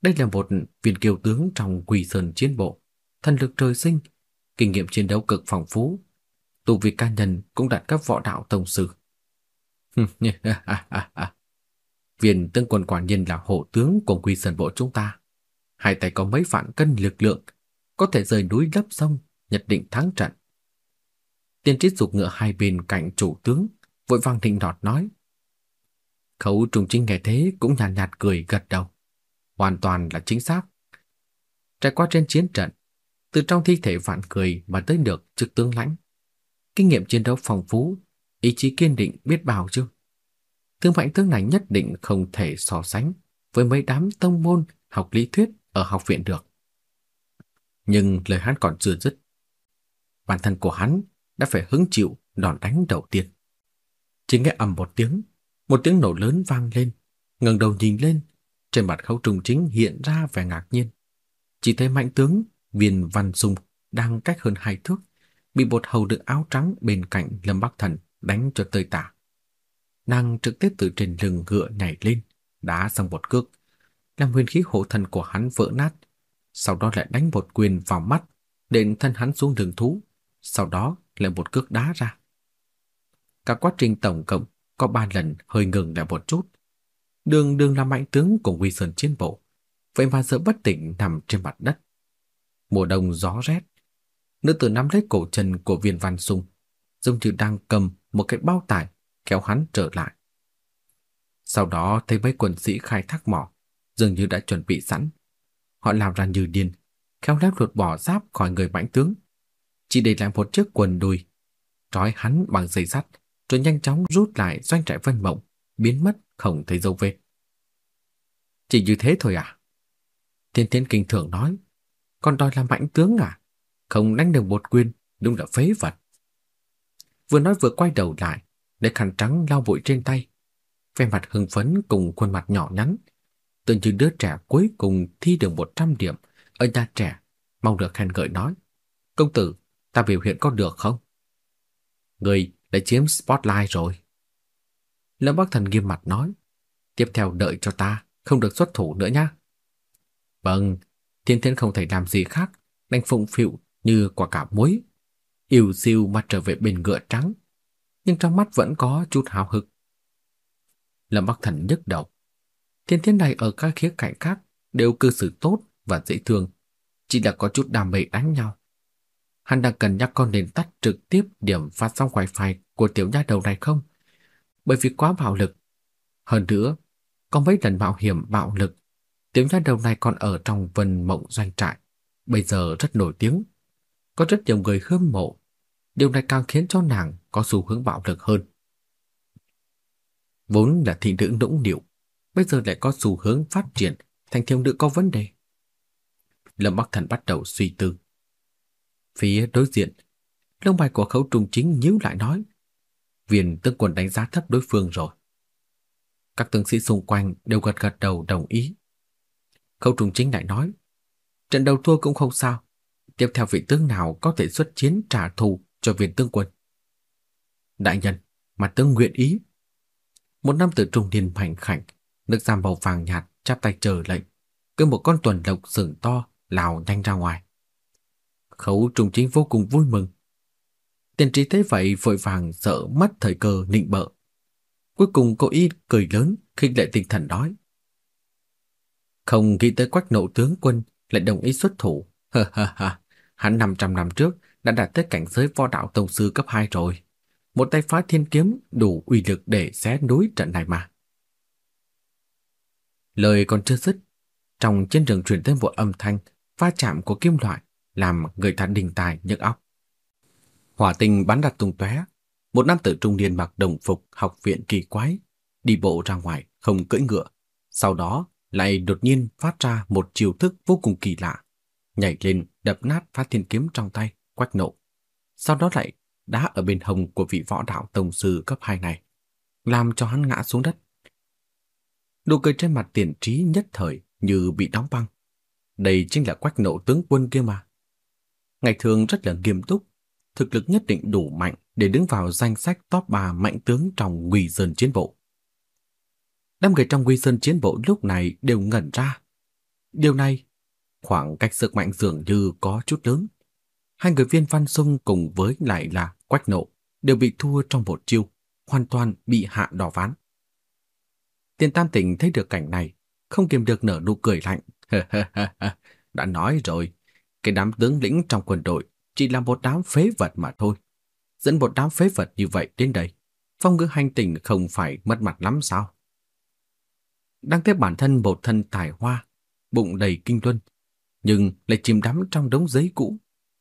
Đây là một viên kiều tướng trong Quỷ Sơn chiến bộ, thần lực trời sinh, kinh nghiệm chiến đấu cực phong phú, tu vi cá nhân cũng đạt cấp võ đạo tông sư. viên tướng quân quả nhiên là hộ tướng của Quỷ Sơn bộ chúng ta. Hai tay có mấy vạn cân lực lượng, có thể rời núi lấp sông, nhất định thắng trận. Tiên triết dục ngựa hai bên cạnh chủ tướng, vội vàng thịnh nọt nói. Khấu trùng trinh nghe thế cũng nhàn nhạt, nhạt cười gật đầu. Hoàn toàn là chính xác. Trải qua trên chiến trận, từ trong thi thể vạn cười mà tới được chức tướng lãnh. Kinh nghiệm chiến đấu phong phú, ý chí kiên định biết bao chứ. Thương mạnh tướng này nhất định không thể so sánh với mấy đám tông môn học lý thuyết ở học viện được. Nhưng lời hắn còn chưa dứt. Bản thân của hắn đã phải hứng chịu đòn đánh đầu tiên. Chỉ nghe ầm một tiếng, một tiếng nổ lớn vang lên, ngẩng đầu nhìn lên, trên mặt Khấu Trùng Chính hiện ra vẻ ngạc nhiên. Chỉ thấy mạnh tướng Viên Văn Sung đang cách hơn hai thước, bị một hầu được áo trắng bên cạnh Lâm Bắc Thần đánh cho tơi tả. Nàng trực tiếp từ trên lưng ngựa nhảy lên, đá sang một cước, làm huyền khí hộ thần của hắn vỡ nát, sau đó lại đánh một quyền vào mắt, đện thân hắn xuống đường thú, sau đó lại một cước đá ra. Cả quá trình tổng cộng có ba lần hơi ngừng lại một chút. Đường đường là mạnh tướng của Quy Sơn chiến bộ, vậy mà giờ bất tỉnh nằm trên mặt đất. Mùa đông gió rét, nữ tử nắm lấy cổ chân của viên văn sung, giống như đang cầm một cái bao tải kéo hắn trở lại. Sau đó thấy mấy quân sĩ khai thác mỏ, dường như đã chuẩn bị sẵn. Họ làm ra như điên, khéo léo lột bỏ giáp khỏi người mãnh tướng, chỉ để lại một chiếc quần đùi, trói hắn bằng dây sắt, rồi nhanh chóng rút lại doanh trại Vân Mộng, biến mất không thấy dấu vết. Chỉ như thế thôi à? Thiên Thiên kinh thường nói, con đòi làm mạnh tướng à? Không đánh được một quyền, đúng là phế vật. Vừa nói vừa quay đầu lại, để khăn trắng lau bụi trên tay. Vẻ mặt hưng phấn cùng khuôn mặt nhỏ nhắn, tự như đứa trẻ cuối cùng thi được 100 điểm ở nhà trẻ, mong được khen ngợi nói. Công tử, ta biểu hiện có được không? Người đã chiếm spotlight rồi. Lâm Bắc Thần nghiêm mặt nói. Tiếp theo đợi cho ta, không được xuất thủ nữa nhá. Vâng, thiên thiên không thể làm gì khác, đành phụng phịu như quả cà muối. Yêu siêu mà trở về bên ngựa trắng, nhưng trong mắt vẫn có chút hào hực. Lâm Bắc Thần nhức đầu. Thiên thiên này ở các khía cạnh khác đều cư xử tốt và dễ thương, chỉ là có chút đam mê đánh nhau. Hắn đang cần nhắc con nên tắt trực tiếp điểm phát sóng wifi của tiểu nha đầu này không? Bởi vì quá bạo lực. Hơn nữa, có mấy lần mạo hiểm bạo lực, tiểu nha đầu này còn ở trong vần mộng doanh trại, bây giờ rất nổi tiếng. Có rất nhiều người hâm mộ. Điều này càng khiến cho nàng có xu hướng bạo lực hơn. Vốn là thị nữ nũng điệu, bây giờ lại có xu hướng phát triển thành thiếu nữ có vấn đề. Lâm Bắc Thần bắt đầu suy tư. Phía đối diện, lông mày của khấu trùng chính nhíu lại nói. Viên tướng quân đánh giá thấp đối phương rồi. Các tướng sĩ xung quanh đều gật gật đầu đồng ý. Khấu trùng chính lại nói. Trận đầu thua cũng không sao. Tiếp theo vị tướng nào có thể xuất chiến trả thù cho viên tướng quân. Đại nhân, mặt tướng nguyện ý. Một nam tử trung niên mảnh khảnh, nước da màu vàng nhạt, chắp tay chờ lệnh, cứ một con tuần lộc sừng to lào nhanh ra ngoài. Khấu trung chính vô cùng vui mừng. Tiền trí thấy vậy vội vàng sợ mất thời cơ nịnh bợ. Cuối cùng cô y cười lớn khích lệ tinh thần nói. Không nghĩ tới quách nộ tướng quân lại đồng ý xuất thủ. Ha ha ha, hắn 500 năm trước đã đạt tới cảnh giới võ đạo tông sư cấp 2 rồi. Một tay phá thiên kiếm đủ uy lực để xé núi trận này mà. Lời còn chưa dứt, trong chiến trường truyền tới một âm thanh va chạm của kim loại làm người ta đình tài nhức óc. Hỏa tinh bắn đặt tung tóe, một nam tử trung niên mặc đồng phục học viện kỳ quái, đi bộ ra ngoài không cưỡi ngựa, sau đó lại đột nhiên phát ra một chiêu thức vô cùng kỳ lạ, nhảy lên đập nát phát thiên kiếm trong tay, quách nộ. Sau đó lại đá ở bên hông của vị võ đạo tông sư cấp 2 này, làm cho hắn ngã xuống đất. Nụ cười trên mặt tiền trí nhất thời như bị đóng băng. Đây chính là quách nộ tướng quân kia mà. Ngày thường rất là nghiêm túc, thực lực nhất định đủ mạnh để đứng vào danh sách top 3 mạnh tướng trong Nguy Sơn chiến bộ. Đám người trong Nguy Sơn chiến bộ lúc này đều ngẩn ra. Điều này, khoảng cách sức mạnh dường như có chút lớn. Hai người viên văn sung cùng với lại là quách nộ đều bị thua trong một chiêu, hoàn toàn bị hạ đỏ ván. Tiền Tam Tỉnh thấy được cảnh này, không kiềm được nở nụ cười lạnh. Đã nói rồi, cái đám tướng lĩnh trong quân đội chỉ là một đám phế vật mà thôi. Dẫn một đám phế vật như vậy đến đây, phong ngữ hành tình không phải mất mặt lắm sao? Đang tiếp bản thân một thân tài hoa, bụng đầy kinh luân, nhưng lại chìm đắm trong đống giấy cũ,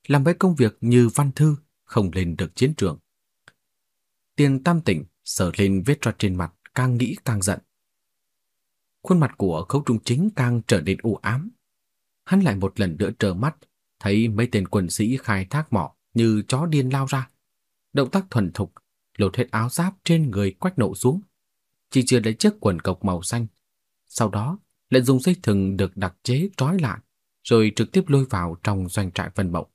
làm mấy công việc như văn thư không lên được chiến trường. Tiền tam tỉnh sờ lên vết ra trên mặt, càng nghĩ càng giận. Khuôn mặt của khấu trung chính càng trở nên u ám. Hắn lại một lần nữa trơ mắt, thấy mấy tên quân sĩ khai thác mỏ như chó điên lao ra. Động tác thuần thục, lột hết áo giáp trên người quách nộ xuống. Chỉ chưa lấy chiếc quần cộc màu xanh. Sau đó, lại dùng dây thừng được đặc chế trói lại, rồi trực tiếp lôi vào trong doanh trại Vân Mộng.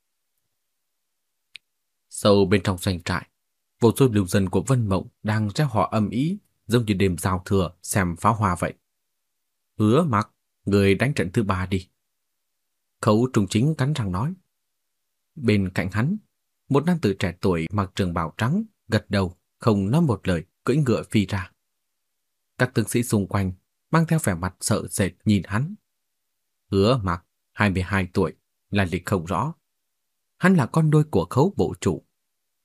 Sâu bên trong doanh trại, vô số lưu dân của Vân Mộng đang reo hò âm ý, giống như đêm giao thừa xem pháo hoa vậy. Hứa mặc, người đánh trận thứ ba đi. Khấu trùng chính cắn răng nói. Bên cạnh hắn, một nam tử trẻ tuổi mặc trường bào trắng, gật đầu, không nói một lời, cưỡi ngựa phi ra. Các tướng sĩ xung quanh mang theo vẻ mặt sợ sệt nhìn hắn. Hứa mặc, 22 tuổi, là lịch không rõ. Hắn là con đôi của khấu bộ chủ.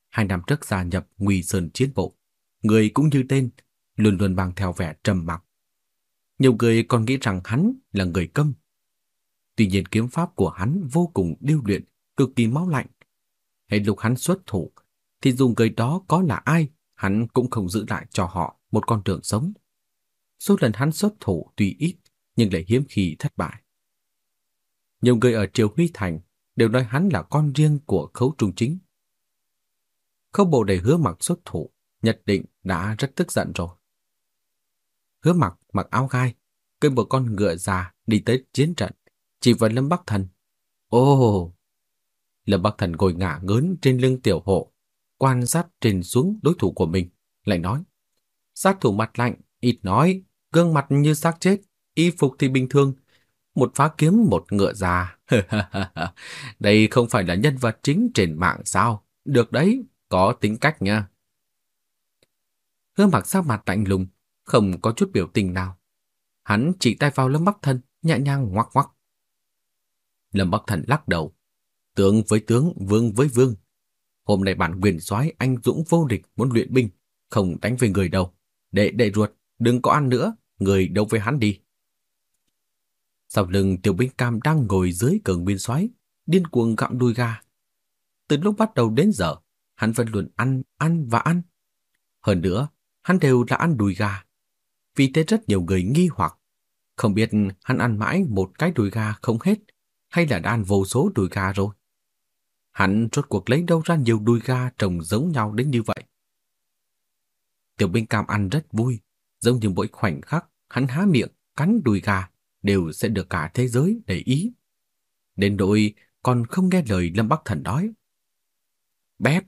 Hai năm trước gia nhập Nguy Sơn chiến bộ. Người cũng như tên, luôn luôn mang theo vẻ trầm mặc, nhiều người còn nghĩ rằng hắn là người câm. Tuy nhiên kiếm pháp của hắn vô cùng điêu luyện, cực kỳ máu lạnh. Hết lúc hắn xuất thủ, thì dù người đó có là ai, hắn cũng không giữ lại cho họ một con đường sống. Số lần hắn xuất thủ tuy ít, nhưng lại hiếm khi thất bại. Nhiều người ở Triều Huy Thành đều nói hắn là con riêng của khấu trung chính. Khấu bộ đầy hứa mặc xuất thủ, nhất định đã rất tức giận rồi. Hứa mặc mặc áo gai, cưỡi một con ngựa già đi tới chiến trận, chỉ vào Lâm Bắc Thần. Ô! Lâm Bắc Thần ngồi ngả ngớn trên lưng tiểu hộ, quan sát trên xuống đối thủ của mình, lại nói. Sát thủ mặt lạnh, ít nói, gương mặt như xác chết, y phục thì bình thường. Một phá kiếm một ngựa già. Đây không phải là nhân vật chính trên mạng sao? Được đấy, có tính cách nha. Hứa mặc sắc mặt lạnh lùng, không có chút biểu tình nào. Hắn chỉ tay vào Lâm Bắc Thần, nhẹ nhàng ngoắc ngoắc. Lâm Bắc Thần lắc đầu. Tướng với tướng, vương với vương. Hôm nay bản quyền soái anh dũng vô địch muốn luyện binh, không đánh về người đâu. Đệ đệ ruột, đừng có ăn nữa, người đâu với hắn đi. Sau lưng tiểu binh cam đang ngồi dưới cờ nguyên soái điên cuồng gặm đuôi gà. Từ lúc bắt đầu đến giờ, hắn vẫn luôn ăn, ăn và ăn. Hơn nữa, hắn đều là ăn đùi gà. Vì thế rất nhiều người nghi hoặc, không biết hắn ăn mãi một cái đùi gà không hết, hay là đã ăn vô số đùi gà rồi. Hắn rốt cuộc lấy đâu ra nhiều đùi gà trồng giống nhau đến như vậy. Tiểu binh cam ăn rất vui, giống như mỗi khoảnh khắc hắn há miệng cắn đùi gà đều sẽ được cả thế giới để ý. Đến nỗi còn không nghe lời Lâm Bắc Thần nói. Bép!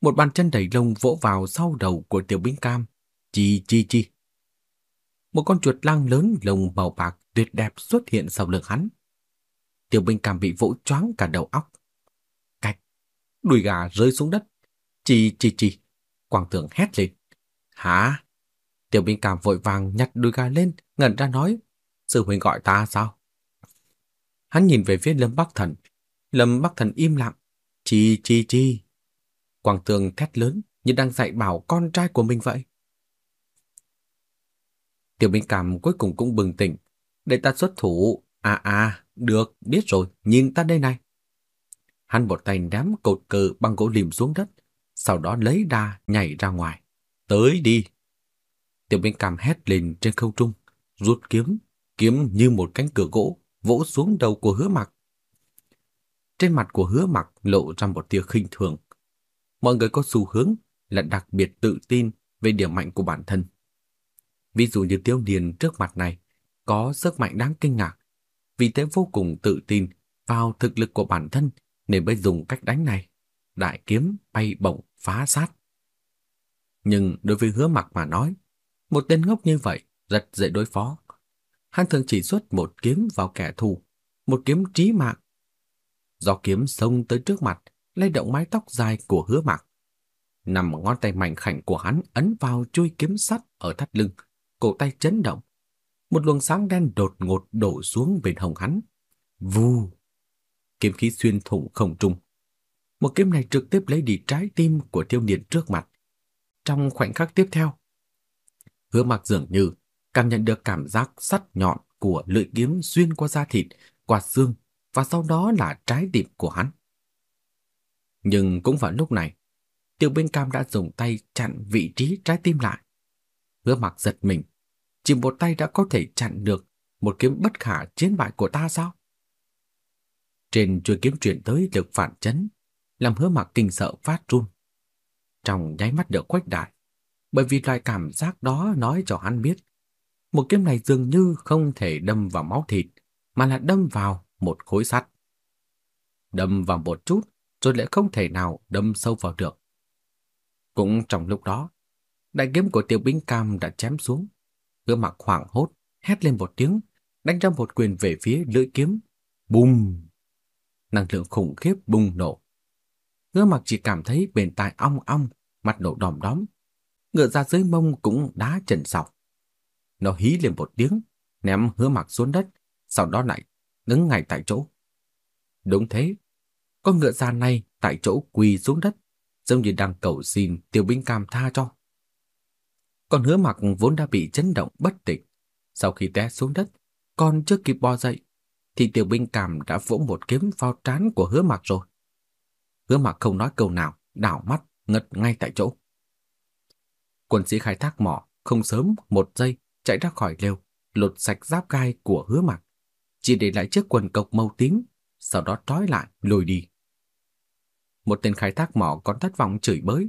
Một bàn chân đầy lông vỗ vào sau đầu của tiểu binh cam. Chi chi chi! Một con chuột lang lớn lông màu bạc tuyệt đẹp xuất hiện sau lưng hắn. Tiểu binh cảm bị vỗ choáng cả đầu óc. Cạch! Đùi gà rơi xuống đất. Chì chì chì, Quang tưởng hét lên. Hả? Tiểu binh cảm vội vàng nhặt đùi gà lên, ngẩn ra nói. Sư huynh gọi ta sao? Hắn nhìn về phía Lâm Bắc Thần. Lâm Bắc Thần im lặng. Chì chì chì, Quang tường thét lớn như đang dạy bảo con trai của mình vậy. Tiểu binh cảm cuối cùng cũng bừng tỉnh. Để ta xuất thủ. À à, được, biết rồi, nhìn ta đây này. Hắn một tay ném cột cờ bằng gỗ lim xuống đất, sau đó lấy đà nhảy ra ngoài. Tới đi. Tiểu Minh Cam hét lên trên không trung, rút kiếm, kiếm như một cánh cửa gỗ vỗ xuống đầu của hứa mặc. Trên mặt của hứa mặc lộ ra một tia khinh thường. Mọi người có xu hướng là đặc biệt tự tin về điểm mạnh của bản thân. Ví dụ như tiêu điền trước mặt này có sức mạnh đáng kinh ngạc, vì thế vô cùng tự tin vào thực lực của bản thân nên mới dùng cách đánh này. Đại kiếm bay bổng phá sát. Nhưng đối với hứa mặc mà nói, một tên ngốc như vậy rất dễ đối phó. Hắn thường chỉ xuất một kiếm vào kẻ thù, một kiếm trí mạng. Do kiếm xông tới trước mặt, lay động mái tóc dài của hứa mặc. Nằm ngón tay mảnh khảnh của hắn ấn vào chui kiếm sắt ở thắt lưng, cổ tay chấn động. Một luồng sáng đen đột ngột đổ xuống bên hồng hắn. Vù! Kiếm khí xuyên thủng không trung. Một kiếm này trực tiếp lấy đi trái tim của tiêu niên trước mặt. Trong khoảnh khắc tiếp theo, hứa mặc dường như cảm nhận được cảm giác sắt nhọn của lưỡi kiếm xuyên qua da thịt, qua xương và sau đó là trái tim của hắn. Nhưng cũng vào lúc này, Tiêu Bên Cam đã dùng tay chặn vị trí trái tim lại. Hứa mặc giật mình, chỉ một tay đã có thể chặn được một kiếm bất khả chiến bại của ta sao? Trên chuôi kiếm truyền tới lực phản chấn, làm hứa mặc kinh sợ phát run. Trong nháy mắt được quách đại, bởi vì loại cảm giác đó nói cho hắn biết, một kiếm này dường như không thể đâm vào máu thịt, mà là đâm vào một khối sắt. Đâm vào một chút, rồi lại không thể nào đâm sâu vào được. Cũng trong lúc đó, đại kiếm của tiểu binh cam đã chém xuống gương mặt hoảng hốt, hét lên một tiếng, đánh ra một quyền về phía lưỡi kiếm. Bùm! Năng lượng khủng khiếp bùng nổ. gương mặt chỉ cảm thấy bên tai ong ong, mặt nổ đom đóm. Ngựa ra dưới mông cũng đá trần sọc. Nó hí lên một tiếng, ném hứa mặt xuống đất, sau đó lại đứng ngay tại chỗ. Đúng thế, con ngựa già này tại chỗ quỳ xuống đất, giống như đang cầu xin tiểu binh cam tha cho. Còn hứa mặc vốn đã bị chấn động bất tỉnh. Sau khi té xuống đất, còn chưa kịp bò dậy, thì tiểu binh cảm đã vỗ một kiếm vào trán của hứa mặc rồi. Hứa mặc không nói câu nào, đảo mắt, ngất ngay tại chỗ. Quân sĩ khai thác mỏ không sớm một giây chạy ra khỏi lều, lột sạch giáp gai của hứa mặc, chỉ để lại chiếc quần cộc màu tím, sau đó trói lại, lùi đi. Một tên khai thác mỏ còn thất vọng chửi bới.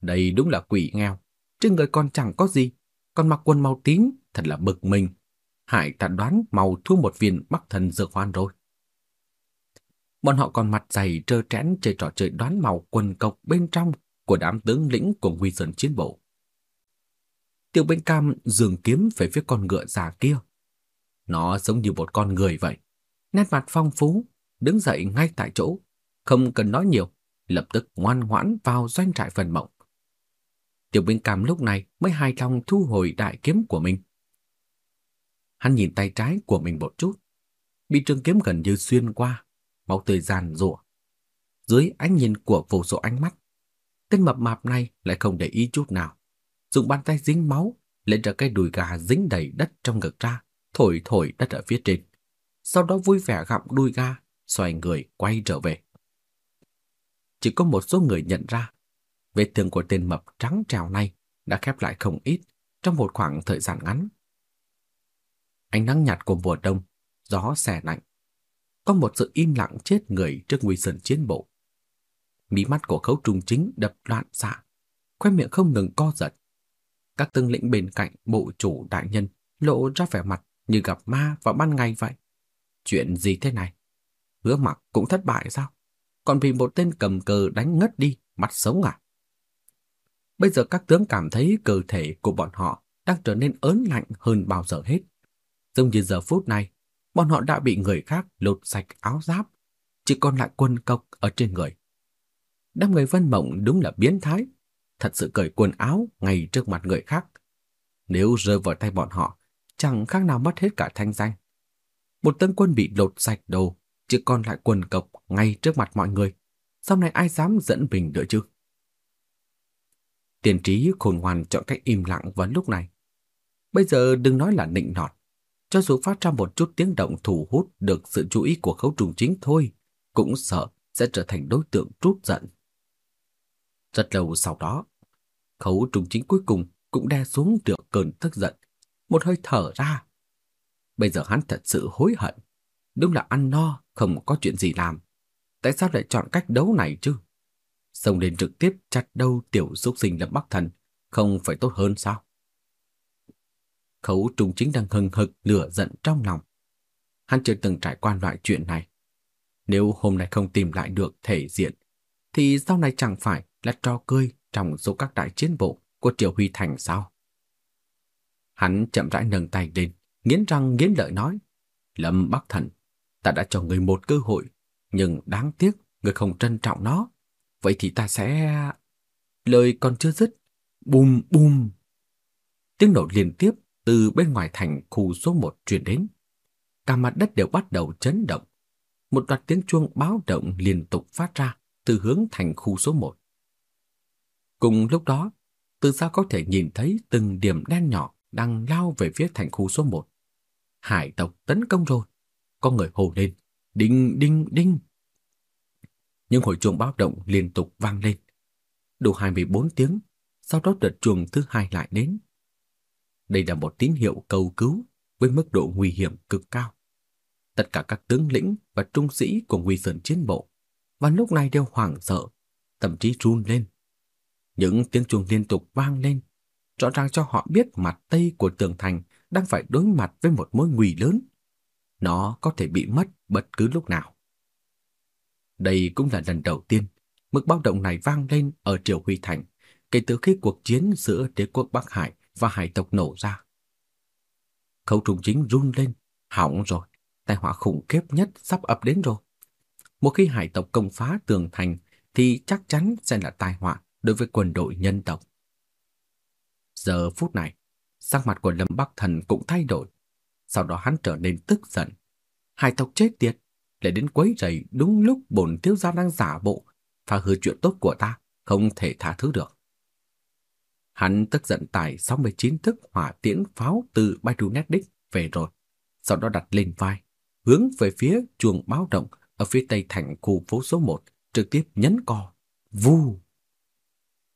Đây đúng là quỷ nghèo, trên người con chẳng có gì, còn mặc quần màu tím, thật là bực mình. Hải ta đoán màu thu một viên bắc thần dược hoan rồi. Bọn họ còn mặt dày trơ trẽn chơi trò chơi đoán màu quần cộc bên trong của đám tướng lĩnh của Nguy Sơn chiến bộ. Tiêu Binh Cam dường kiếm về phía con ngựa già kia. Nó giống như một con người vậy, nét mặt phong phú, đứng dậy ngay tại chỗ, không cần nói nhiều, lập tức ngoan ngoãn vào doanh trại phần mộng. Tiểu Binh Cam lúc này mới hài lòng thu hồi đại kiếm của mình. Hắn nhìn tay trái của mình một chút, bị trường kiếm gần như xuyên qua, máu tươi giàn rủa. Dưới ánh nhìn của vô số ánh mắt, tên mập mạp này lại không để ý chút nào, dùng bàn tay dính máu lấy ra cái đùi gà dính đầy đất trong ngực ra, thổi thổi đất ở phía trên. Sau đó vui vẻ gặm đùi gà, xoay người quay trở về. Chỉ có một số người nhận ra, vết thương của tên mập trắng trèo này đã khép lại không ít trong một khoảng thời gian ngắn. Ánh nắng nhạt của mùa đông, gió xè lạnh. Có một sự im lặng chết người trước nguy sơn chiến bộ. Mí mắt của khấu trung chính đập loạn xạ, khoe miệng không ngừng co giật. Các tướng lĩnh bên cạnh bộ chủ đại nhân lộ ra vẻ mặt như gặp ma vào ban ngày vậy. Chuyện gì thế này? Hứa mặc cũng thất bại sao? Còn vì một tên cầm cờ đánh ngất đi, mắt sống à? Bây giờ các tướng cảm thấy cơ thể của bọn họ đang trở nên ớn lạnh hơn bao giờ hết. Giống như giờ phút này, bọn họ đã bị người khác lột sạch áo giáp, chỉ còn lại quần cộc ở trên người. Đám người Vân Mộng đúng là biến thái, thật sự cởi quần áo ngay trước mặt người khác. Nếu rơi vào tay bọn họ, chẳng khác nào mất hết cả thanh danh. Một tân quân bị lột sạch đồ, chỉ còn lại quần cộc ngay trước mặt mọi người. Sau này ai dám dẫn bình nữa chứ? Tiền trí khôn ngoan chọn cách im lặng vào lúc này. Bây giờ đừng nói là nịnh nọt. Cho dù phát ra một chút tiếng động thu hút được sự chú ý của khấu trùng chính thôi, cũng sợ sẽ trở thành đối tượng trút giận. Rất lâu sau đó, khấu trùng chính cuối cùng cũng đe xuống được cơn tức giận, một hơi thở ra. Bây giờ hắn thật sự hối hận. Đúng là ăn no, không có chuyện gì làm. Tại sao lại chọn cách đấu này chứ? Xông lên trực tiếp chặt đầu tiểu xúc sinh Lâm Bắc Thần, không phải tốt hơn sao? Khấu trùng chính đang hừng hực lửa giận trong lòng. Hắn chưa từng trải qua loại chuyện này. Nếu hôm nay không tìm lại được thể diện, thì sau này chẳng phải là trò cười trong số các đại chiến bộ của Triều Huy Thành sao? Hắn chậm rãi nâng tay lên, nghiến răng nghiến lợi nói, Lâm Bắc Thần, ta đã cho người một cơ hội, nhưng đáng tiếc người không trân trọng nó. Vậy thì ta sẽ... Lời còn chưa dứt, bùm bùm. Tiếng nổ liên tiếp từ bên ngoài thành khu số 1 truyền đến. Cả mặt đất đều bắt đầu chấn động. Một loạt tiếng chuông báo động liên tục phát ra từ hướng thành khu số 1. Cùng lúc đó, từ xa có thể nhìn thấy từng điểm đen nhỏ đang lao về phía thành khu số 1. Hải tộc tấn công rồi. Có người hô lên, đinh đinh đinh. Những hồi chuông báo động liên tục vang lên. Đủ 24 tiếng, sau đó đợt chuông thứ hai lại đến. Đây là một tín hiệu cầu cứu với mức độ nguy hiểm cực cao. Tất cả các tướng lĩnh và trung sĩ của Nguy Sơn chiến bộ và lúc này đều hoảng sợ, thậm chí run lên. Những tiếng chuông liên tục vang lên, rõ ràng cho họ biết mặt tây của tường thành đang phải đối mặt với một mối nguy lớn. Nó có thể bị mất bất cứ lúc nào. Đây cũng là lần đầu tiên mức báo động này vang lên ở Triều Huy Thành kể từ khi cuộc chiến giữa đế quốc Bắc Hải và hải tộc nổ ra. Khấu trùng chính run lên, hỏng rồi, tai họa khủng khiếp nhất sắp ập đến rồi. Một khi hải tộc công phá tường thành thì chắc chắn sẽ là tai họa đối với quân đội nhân tộc. Giờ phút này, sắc mặt của Lâm Bắc Thần cũng thay đổi. Sau đó hắn trở nên tức giận. Hải tộc chết tiệt, lại đến quấy rầy đúng lúc bổn thiếu gia đang giả bộ, phá hư chuyện tốt của ta, không thể tha thứ được. Hắn tức giận tải 69 thức hỏa tiễn pháo từ Baidunetic về rồi, sau đó đặt lên vai, hướng về phía chuồng báo động ở phía tây thành khu phố số 1, trực tiếp nhấn cò. Vu!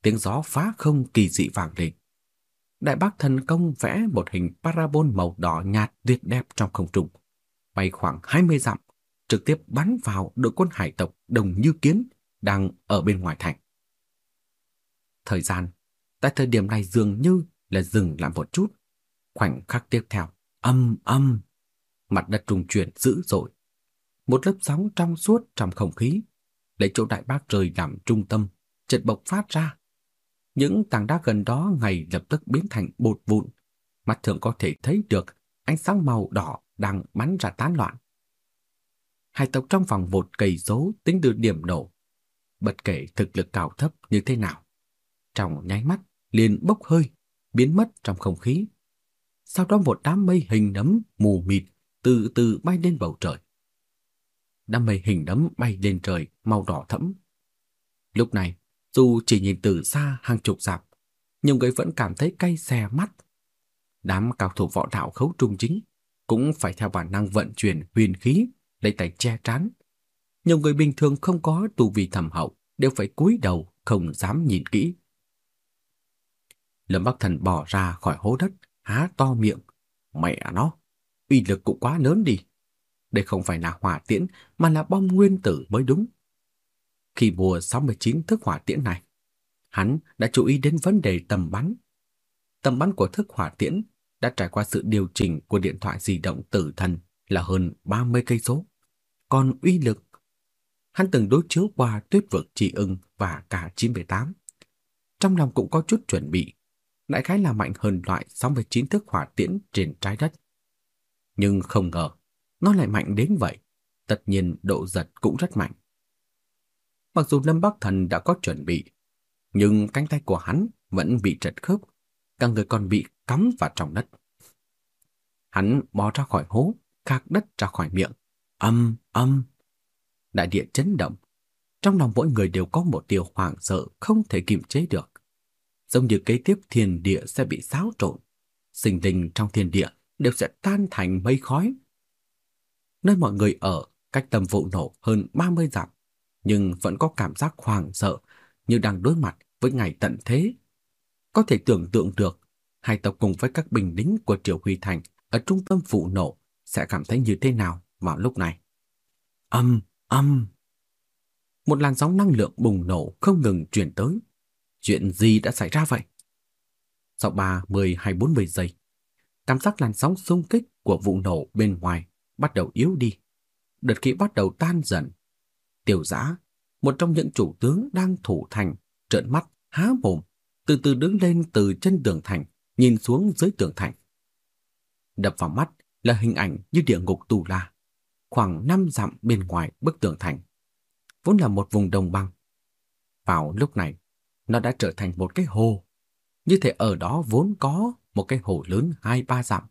Tiếng gió phá không kỳ dị vang lên. Đại bác thần công vẽ một hình parabol màu đỏ nhạt tuyệt đẹp trong không trung, bay khoảng 20 dặm, trực tiếp bắn vào đội quân hải tộc Đồng Như Kiến đang ở bên ngoài thành. Thời gian tại thời điểm này dường như là dừng lại một chút. Khoảnh khắc tiếp theo, âm âm, mặt đất trùng chuyển dữ dội. Một lớp sóng trong suốt trong không khí, lấy chỗ đại bác trời làm trung tâm, chợt bộc phát ra Những tảng đá gần đó ngay lập tức biến thành bột vụn. Mắt thường có thể thấy được ánh sáng màu đỏ đang bắn ra tán loạn hai tộc trong vòng một cây số tính từ điểm nổ. Bất kể thực lực cao thấp như thế nào. Trong nháy mắt liền bốc hơi, biến mất trong không khí. Sau đó một đám mây hình nấm mù mịt từ từ bay lên bầu trời. Đám mây hình nấm bay lên trời màu đỏ thẫm. Lúc này, dù chỉ nhìn từ xa hàng chục dặm, nhưng người vẫn cảm thấy cay xè mắt. Đám cao thủ võ đạo khấu trung chính cũng phải theo bản năng vận chuyển huyền khí, lấy tay che trán. Nhiều người bình thường không có tu vi thầm hậu đều phải cúi đầu không dám nhìn kỹ. Lâm Bắc Thần bỏ ra khỏi hố đất, há to miệng. Mẹ nó, uy lực cũng quá lớn đi. Đây không phải là hỏa tiễn mà là bom nguyên tử mới đúng. Khi mua 69 thức hỏa tiễn này, hắn đã chú ý đến vấn đề tầm bắn. Tầm bắn của thức hỏa tiễn đã trải qua sự điều chỉnh của điện thoại di động tử thần là hơn 30 cây số. Còn uy lực, hắn từng đối chiếu qua tuyết vực trì ưng và cả 98. Trong lòng cũng có chút chuẩn bị, đại khái là mạnh hơn loại 69 thức hỏa tiễn trên trái đất. Nhưng không ngờ, nó lại mạnh đến vậy. Tất nhiên độ giật cũng rất mạnh. Mặc dù Lâm Bắc Thần đã có chuẩn bị, nhưng cánh tay của hắn vẫn bị trật khớp, cả người còn bị cắm vào trong đất. Hắn bò ra khỏi hố, khạc đất ra khỏi miệng. Âm, âm. Đại địa chấn động. Trong lòng mỗi người đều có một điều hoảng sợ không thể kiềm chế được. Giống như kế tiếp thiên địa sẽ bị xáo trộn. Sinh linh trong thiên địa đều sẽ tan thành mây khói. Nơi mọi người ở cách tầm vụ nổ hơn 30 dặm, nhưng vẫn có cảm giác hoảng sợ như đang đối mặt với ngày tận thế. Có thể tưởng tượng được, hai tộc cùng với các bình lính của Triều Huy Thành ở trung tâm vụ nổ sẽ cảm thấy như thế nào vào lúc này. Âm, âm. Một làn sóng năng lượng bùng nổ không ngừng truyền tới. Chuyện gì đã xảy ra vậy? Sau 30 hay 40 giây, cảm giác làn sóng xung kích của vụ nổ bên ngoài bắt đầu yếu đi. Đợt khí bắt đầu tan dần. Tiểu giã, một trong những chủ tướng đang thủ thành, trợn mắt, há mồm, từ từ đứng lên từ chân tường thành, nhìn xuống dưới tường thành. Đập vào mắt là hình ảnh như địa ngục tù la, khoảng 5 dặm bên ngoài bức tường thành. Vốn là một vùng đồng băng. Vào lúc này, nó đã trở thành một cái hồ. Như thể ở đó vốn có một cái hồ lớn hai ba dặm.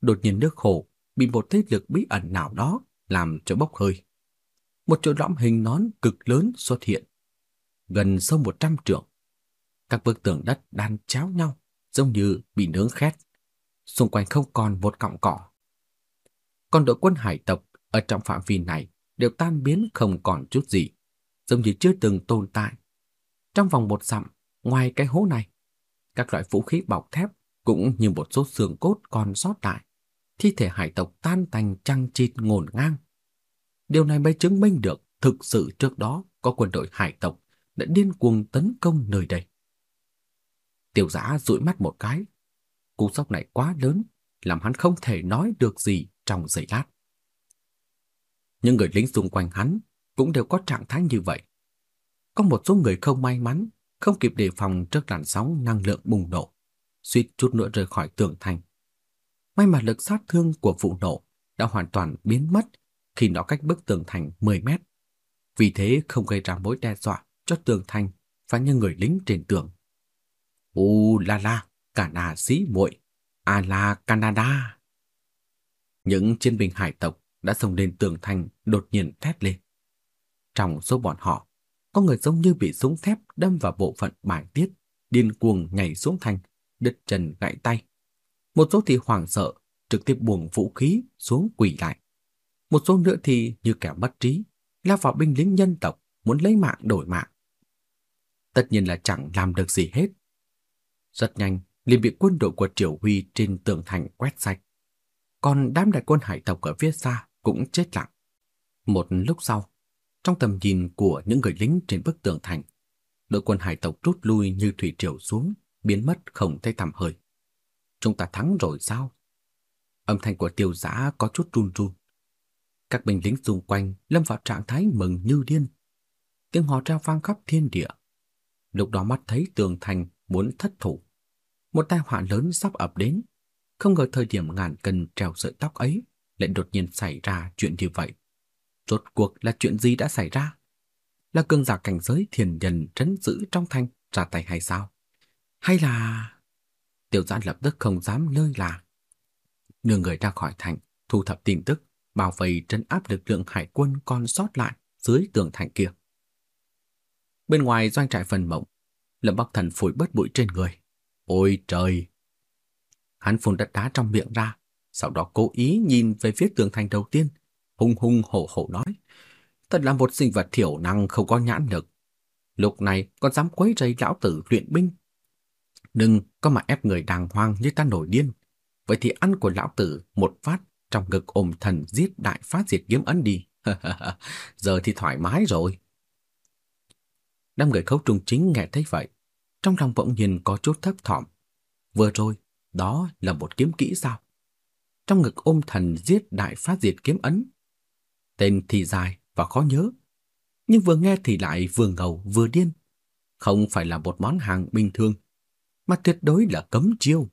Đột nhiên nước hồ bị một thế lực bí ẩn nào đó làm cho bốc hơi. Một chỗ lõm hình nón cực lớn xuất hiện, gần sâu một trăm trượng. Các bức tường đất đan chéo nhau, giống như bị nướng khét. Xung quanh không còn một cọng cỏ. Còn đội quân hải tộc ở trong phạm vi này đều tan biến không còn chút gì, giống như chưa từng tồn tại. Trong vòng một dặm, ngoài cái hố này, các loại vũ khí bọc thép cũng như một số xương cốt còn sót lại. Thi thể hải tộc tan tành trăng chịt ngổn ngang. Điều này mới chứng minh được thực sự trước đó có quân đội hải tộc đã điên cuồng tấn công nơi đây. Tiểu giã dụi mắt một cái. Cú sốc này quá lớn, làm hắn không thể nói được gì trong giây lát. Những người lính xung quanh hắn cũng đều có trạng thái như vậy. Có một số người không may mắn, không kịp đề phòng trước làn sóng năng lượng bùng nổ, suýt chút nữa rời khỏi tường thành. May mà lực sát thương của vụ nổ đã hoàn toàn biến mất khi nó cách bức tường thành 10 mét. Vì thế không gây ra mối đe dọa cho tường thành và những người lính trên tường. U la la, cả nà xí muội, a la Canada. Những chiến binh hải tộc đã xông lên tường thành đột nhiên thét lên. Trong số bọn họ, có người giống như bị súng thép đâm vào bộ phận bài tiết, điên cuồng nhảy xuống thành, đứt chân gãy tay. Một số thì hoảng sợ, trực tiếp buông vũ khí xuống quỳ lại. Một số nữa thì như kẻ bất trí, lao vào binh lính nhân tộc muốn lấy mạng đổi mạng. Tất nhiên là chẳng làm được gì hết. Rất nhanh, liền bị quân đội của Triều Huy trên tường thành quét sạch. Còn đám đại quân hải tộc ở phía xa cũng chết lặng. Một lúc sau, trong tầm nhìn của những người lính trên bức tường thành, đội quân hải tộc rút lui như thủy triều xuống, biến mất không thấy tăm hơi. Chúng ta thắng rồi sao? Âm thanh của tiêu giã có chút run run. Các binh lính xung quanh lâm vào trạng thái mừng như điên. Tiếng hò reo vang khắp thiên địa. Lúc đó mắt thấy tường thành muốn thất thủ. Một tai họa lớn sắp ập đến. Không ngờ thời điểm ngàn cân treo sợi tóc ấy lại đột nhiên xảy ra chuyện như vậy. Rốt cuộc là chuyện gì đã xảy ra? Là cường giả cảnh giới thiền nhân trấn giữ trong thanh ra tay hay sao? Hay là... Tiểu giãn lập tức không dám lơi là. Đưa người ra khỏi thành, thu thập tin tức, bảo vệ trấn áp lực lượng hải quân còn sót lại dưới tường thành kia. Bên ngoài doanh trại phần mộng, Lâm Bắc Thần phủi bớt bụi trên người. Ôi trời! Hắn phun đất đá trong miệng ra, sau đó cố ý nhìn về phía tường thành đầu tiên, hung hung hổ hổ nói. Thật là một sinh vật thiểu năng không có nhãn lực. Lúc này còn dám quấy rầy lão tử luyện binh. Đừng có mà ép người đàng hoàng như ta nổi điên. Vậy thì ăn của lão tử một phát trong ngực ôm thần giết đại phát diệt kiếm ấn đi. Giờ thì thoải mái rồi. Năm người khấu trung chính nghe thấy vậy. Trong lòng bỗng nhiên có chút thấp thỏm. Vừa rồi, đó là một kiếm kỹ sao? Trong ngực ôm thần giết đại phát diệt kiếm ấn. Tên thì dài và khó nhớ. Nhưng vừa nghe thì lại vừa ngầu vừa điên. Không phải là một món hàng bình thường, mà tuyệt đối là cấm chiêu.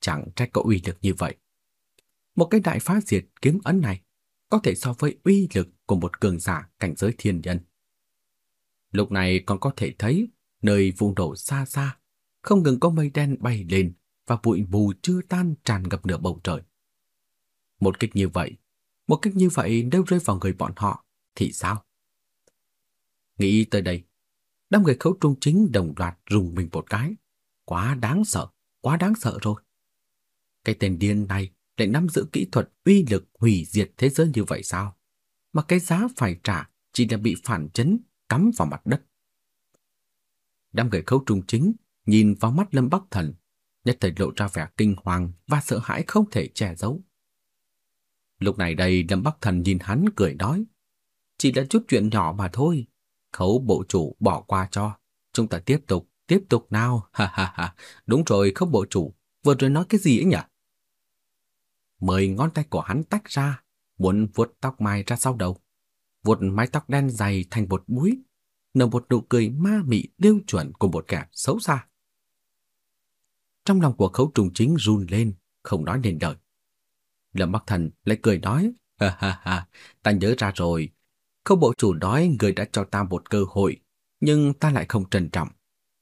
Chẳng trách có uy lực như vậy. Một cái đại phá diệt kiếm ấn này có thể so với uy lực của một cường giả cảnh giới thiên nhân. Lúc này còn có thể thấy nơi vùng đổ xa xa, không ngừng có mây đen bay lên và bụi mù chưa tan tràn ngập nửa bầu trời. Một kích như vậy, một kích như vậy nếu rơi vào người bọn họ thì sao? Nghĩ tới đây, đám người khấu trung chính đồng loạt rùng mình một cái. Quá đáng sợ, quá đáng sợ rồi. Cái tên điên này lại nắm giữ kỹ thuật uy lực hủy diệt thế giới như vậy sao? Mà cái giá phải trả chỉ là bị phản chấn cắm vào mặt đất. Đám người khấu trung chính nhìn vào mắt Lâm Bắc Thần, nhất thời lộ ra vẻ kinh hoàng và sợ hãi không thể che giấu. Lúc này đây Lâm Bắc Thần nhìn hắn cười nói, chỉ là chút chuyện nhỏ mà thôi, khấu bộ chủ bỏ qua cho, chúng ta tiếp tục, tiếp tục nào, ha ha ha, đúng rồi khấu bộ chủ, vừa rồi nói cái gì ấy nhỉ? Mười ngón tay của hắn tách ra, muốn vuốt tóc mai ra sau đầu. Vuốt mái tóc đen dày thành một búi, nở một nụ cười ma mị tiêu chuẩn của một kẻ xấu xa. Trong lòng của khấu trùng chính run lên, không nói nên lời. Lâm Bắc Thần lại cười nói, ha ha ha, ta nhớ ra rồi. Khâu bộ chủ nói người đã cho ta một cơ hội, nhưng ta lại không trân trọng.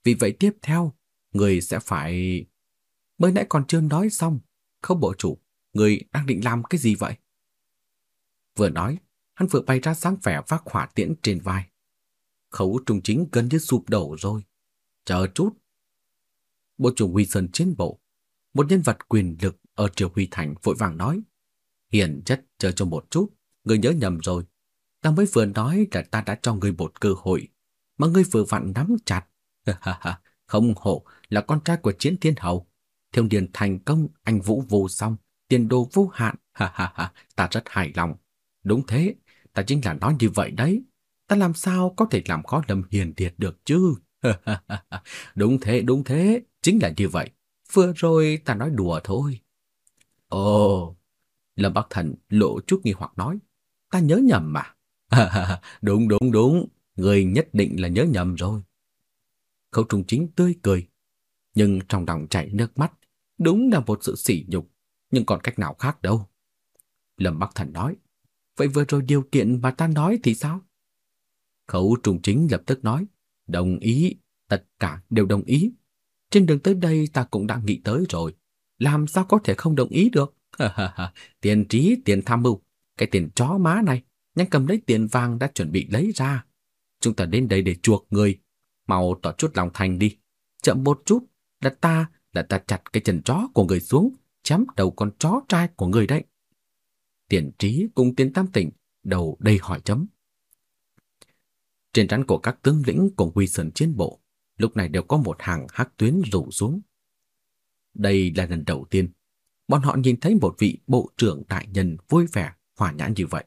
Vì vậy tiếp theo, người sẽ phải... Mới nãy còn chưa nói xong, khâu bộ chủ Người đang định làm cái gì vậy? Vừa nói, hắn vừa bay ra sáng vẻ vác hỏa tiễn trên vai. Khấu trung chính gần như sụp đổ rồi. Chờ chút. Bộ chủ Huy Sơn chiến bộ, một nhân vật quyền lực ở Triều Huy Thành vội vàng nói. Hiền chất chờ cho một chút, người nhớ nhầm rồi. Ta mới vừa nói là ta đã cho người một cơ hội, mà ngươi vừa vặn nắm chặt. Không hộ là con trai của chiến thiên hầu Thiêu điền thành công, anh Vũ vô song, tiền đồ vô hạn, ta rất hài lòng. Đúng thế, ta chính là nói như vậy đấy. Ta làm sao có thể làm khó Lâm Hiền Điệt được chứ? đúng thế, đúng thế, chính là như vậy. Vừa rồi ta nói đùa thôi. Ồ, Lâm Bắc Thần lộ chút nghi hoặc nói, ta nhớ nhầm mà. đúng, đúng, đúng, người nhất định là nhớ nhầm rồi. Khấu Trung Chính tươi cười, nhưng trong lòng chảy nước mắt, đúng là một sự sỉ nhục nhưng còn cách nào khác đâu. Lâm Bắc Thần nói, vậy vừa rồi điều kiện mà ta nói thì sao? Khấu trùng chính lập tức nói, đồng ý, tất cả đều đồng ý. Trên đường tới đây ta cũng đã nghĩ tới rồi, làm sao có thể không đồng ý được? tiền trí, tiền tham mưu, cái tiền chó má này, nhanh cầm lấy tiền vàng đã chuẩn bị lấy ra. Chúng ta đến đây để chuộc người, mau tỏ chút lòng thành đi. Chậm một chút, là ta, là ta chặt cái chân chó của người xuống, chém đầu con chó trai của người đấy. Tiền trí cùng tiền tam tỉnh, đầu đầy hỏi chấm. Trên trán của các tướng lĩnh của quy sơn chiến bộ, lúc này đều có một hàng hắc tuyến rủ xuống. Đây là lần đầu tiên, bọn họ nhìn thấy một vị bộ trưởng đại nhân vui vẻ, hòa nhã như vậy.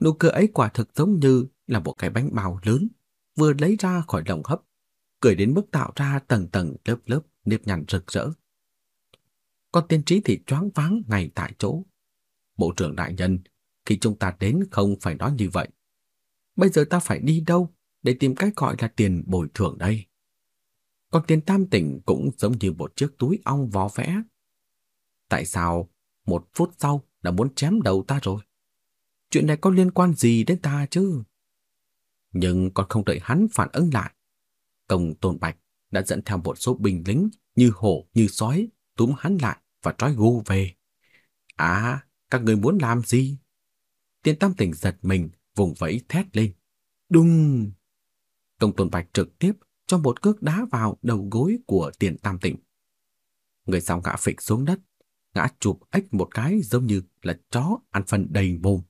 Nụ cười ấy quả thực giống như là một cái bánh bao lớn, vừa lấy ra khỏi lồng hấp, cười đến mức tạo ra tầng tầng lớp lớp nếp nhăn rực rỡ. Còn tiên trí thì choáng váng ngay tại chỗ. Bộ trưởng đại nhân, khi chúng ta đến không phải nói như vậy. Bây giờ ta phải đi đâu? để tìm cách gọi là tiền bồi thường đây. Còn tiền tam tỉnh cũng giống như một chiếc túi ong vò vẽ. Tại sao một phút sau đã muốn chém đầu ta rồi? Chuyện này có liên quan gì đến ta chứ? Nhưng còn không đợi hắn phản ứng lại. Công Tôn Bạch đã dẫn theo một số binh lính như hổ như sói túm hắn lại và trói gô về. À, các người muốn làm gì? Tiền Tam Tỉnh giật mình, vùng vẫy thét lên. Đùng! Công Tôn Bạch trực tiếp cho một cước đá vào đầu gối của Tiền Tam Tỉnh. Người sau ngã phịch xuống đất, ngã chụp ếch một cái giống như là chó ăn phần đầy mồm.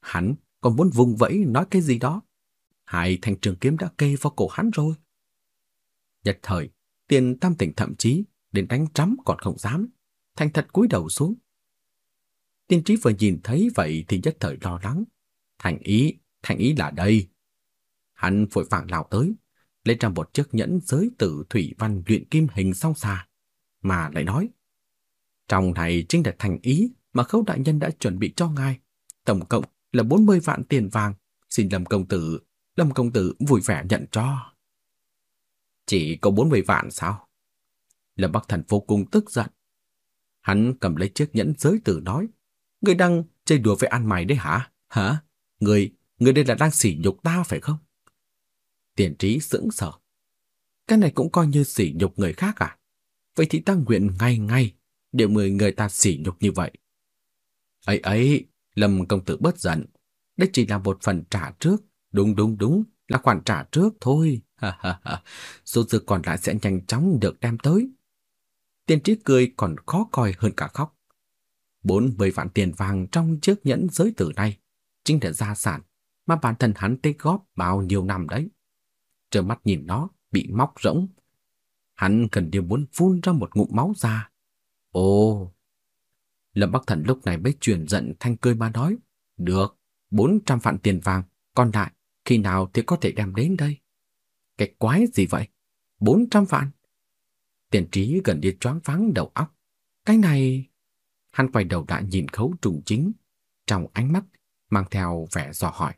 Hắn còn muốn vùng vẫy nói cái gì đó. Hai thanh trường kiếm đã kê vào cổ hắn rồi. Nhật thời, Tiền Tam Tỉnh thậm chí đến đánh trắm còn không dám, thành thật cúi đầu xuống. Tiên trí vừa nhìn thấy vậy thì nhất thời lo lắng. Thành ý, thành ý là đây. Hắn vội vàng lao tới, lấy ra một chiếc nhẫn giới tử thủy văn luyện kim hình song xà, mà lại nói. Trong này chính là thành ý mà khấu đại nhân đã chuẩn bị cho ngài. Tổng cộng là 40 vạn tiền vàng. Xin Lâm Công Tử, Lâm Công Tử vui vẻ nhận cho. Chỉ có 40 vạn sao? Lâm Bắc Thần vô cùng tức giận. Hắn cầm lấy chiếc nhẫn giới tử nói. Người đang chơi đùa với ăn mày đấy hả? Hả? Người, người đây là đang sỉ nhục ta phải không? Tiền trí sững sờ. Cái này cũng coi như sỉ nhục người khác à? Vậy thì ta nguyện ngay ngay để mười người ta sỉ nhục như vậy. Ấy ấy, Lâm công tử bất giận. Đây chỉ là một phần trả trước. Đúng đúng đúng, là khoản trả trước thôi. Ha ha ha. Số dư còn lại sẽ nhanh chóng được đem tới. Tiền trí cười còn khó coi hơn cả khóc. Bốn mươi vạn tiền vàng trong chiếc nhẫn giới tử này chính là gia sản mà bản thân hắn tích góp bao nhiêu năm đấy. Trơ mắt nhìn nó bị móc rỗng. Hắn gần như muốn phun ra một ngụm máu ra. Ồ! Lâm Bắc Thần lúc này mới chuyển giận thanh cười mà nói. Được, 400 vạn tiền vàng, còn lại khi nào thì có thể đem đến đây? Cái quái gì vậy? 400 vạn? Tiền trí gần như choáng váng đầu óc. Cái này... Hắn quay đầu lại nhìn khấu trùng chính, trong ánh mắt mang theo vẻ dò hỏi.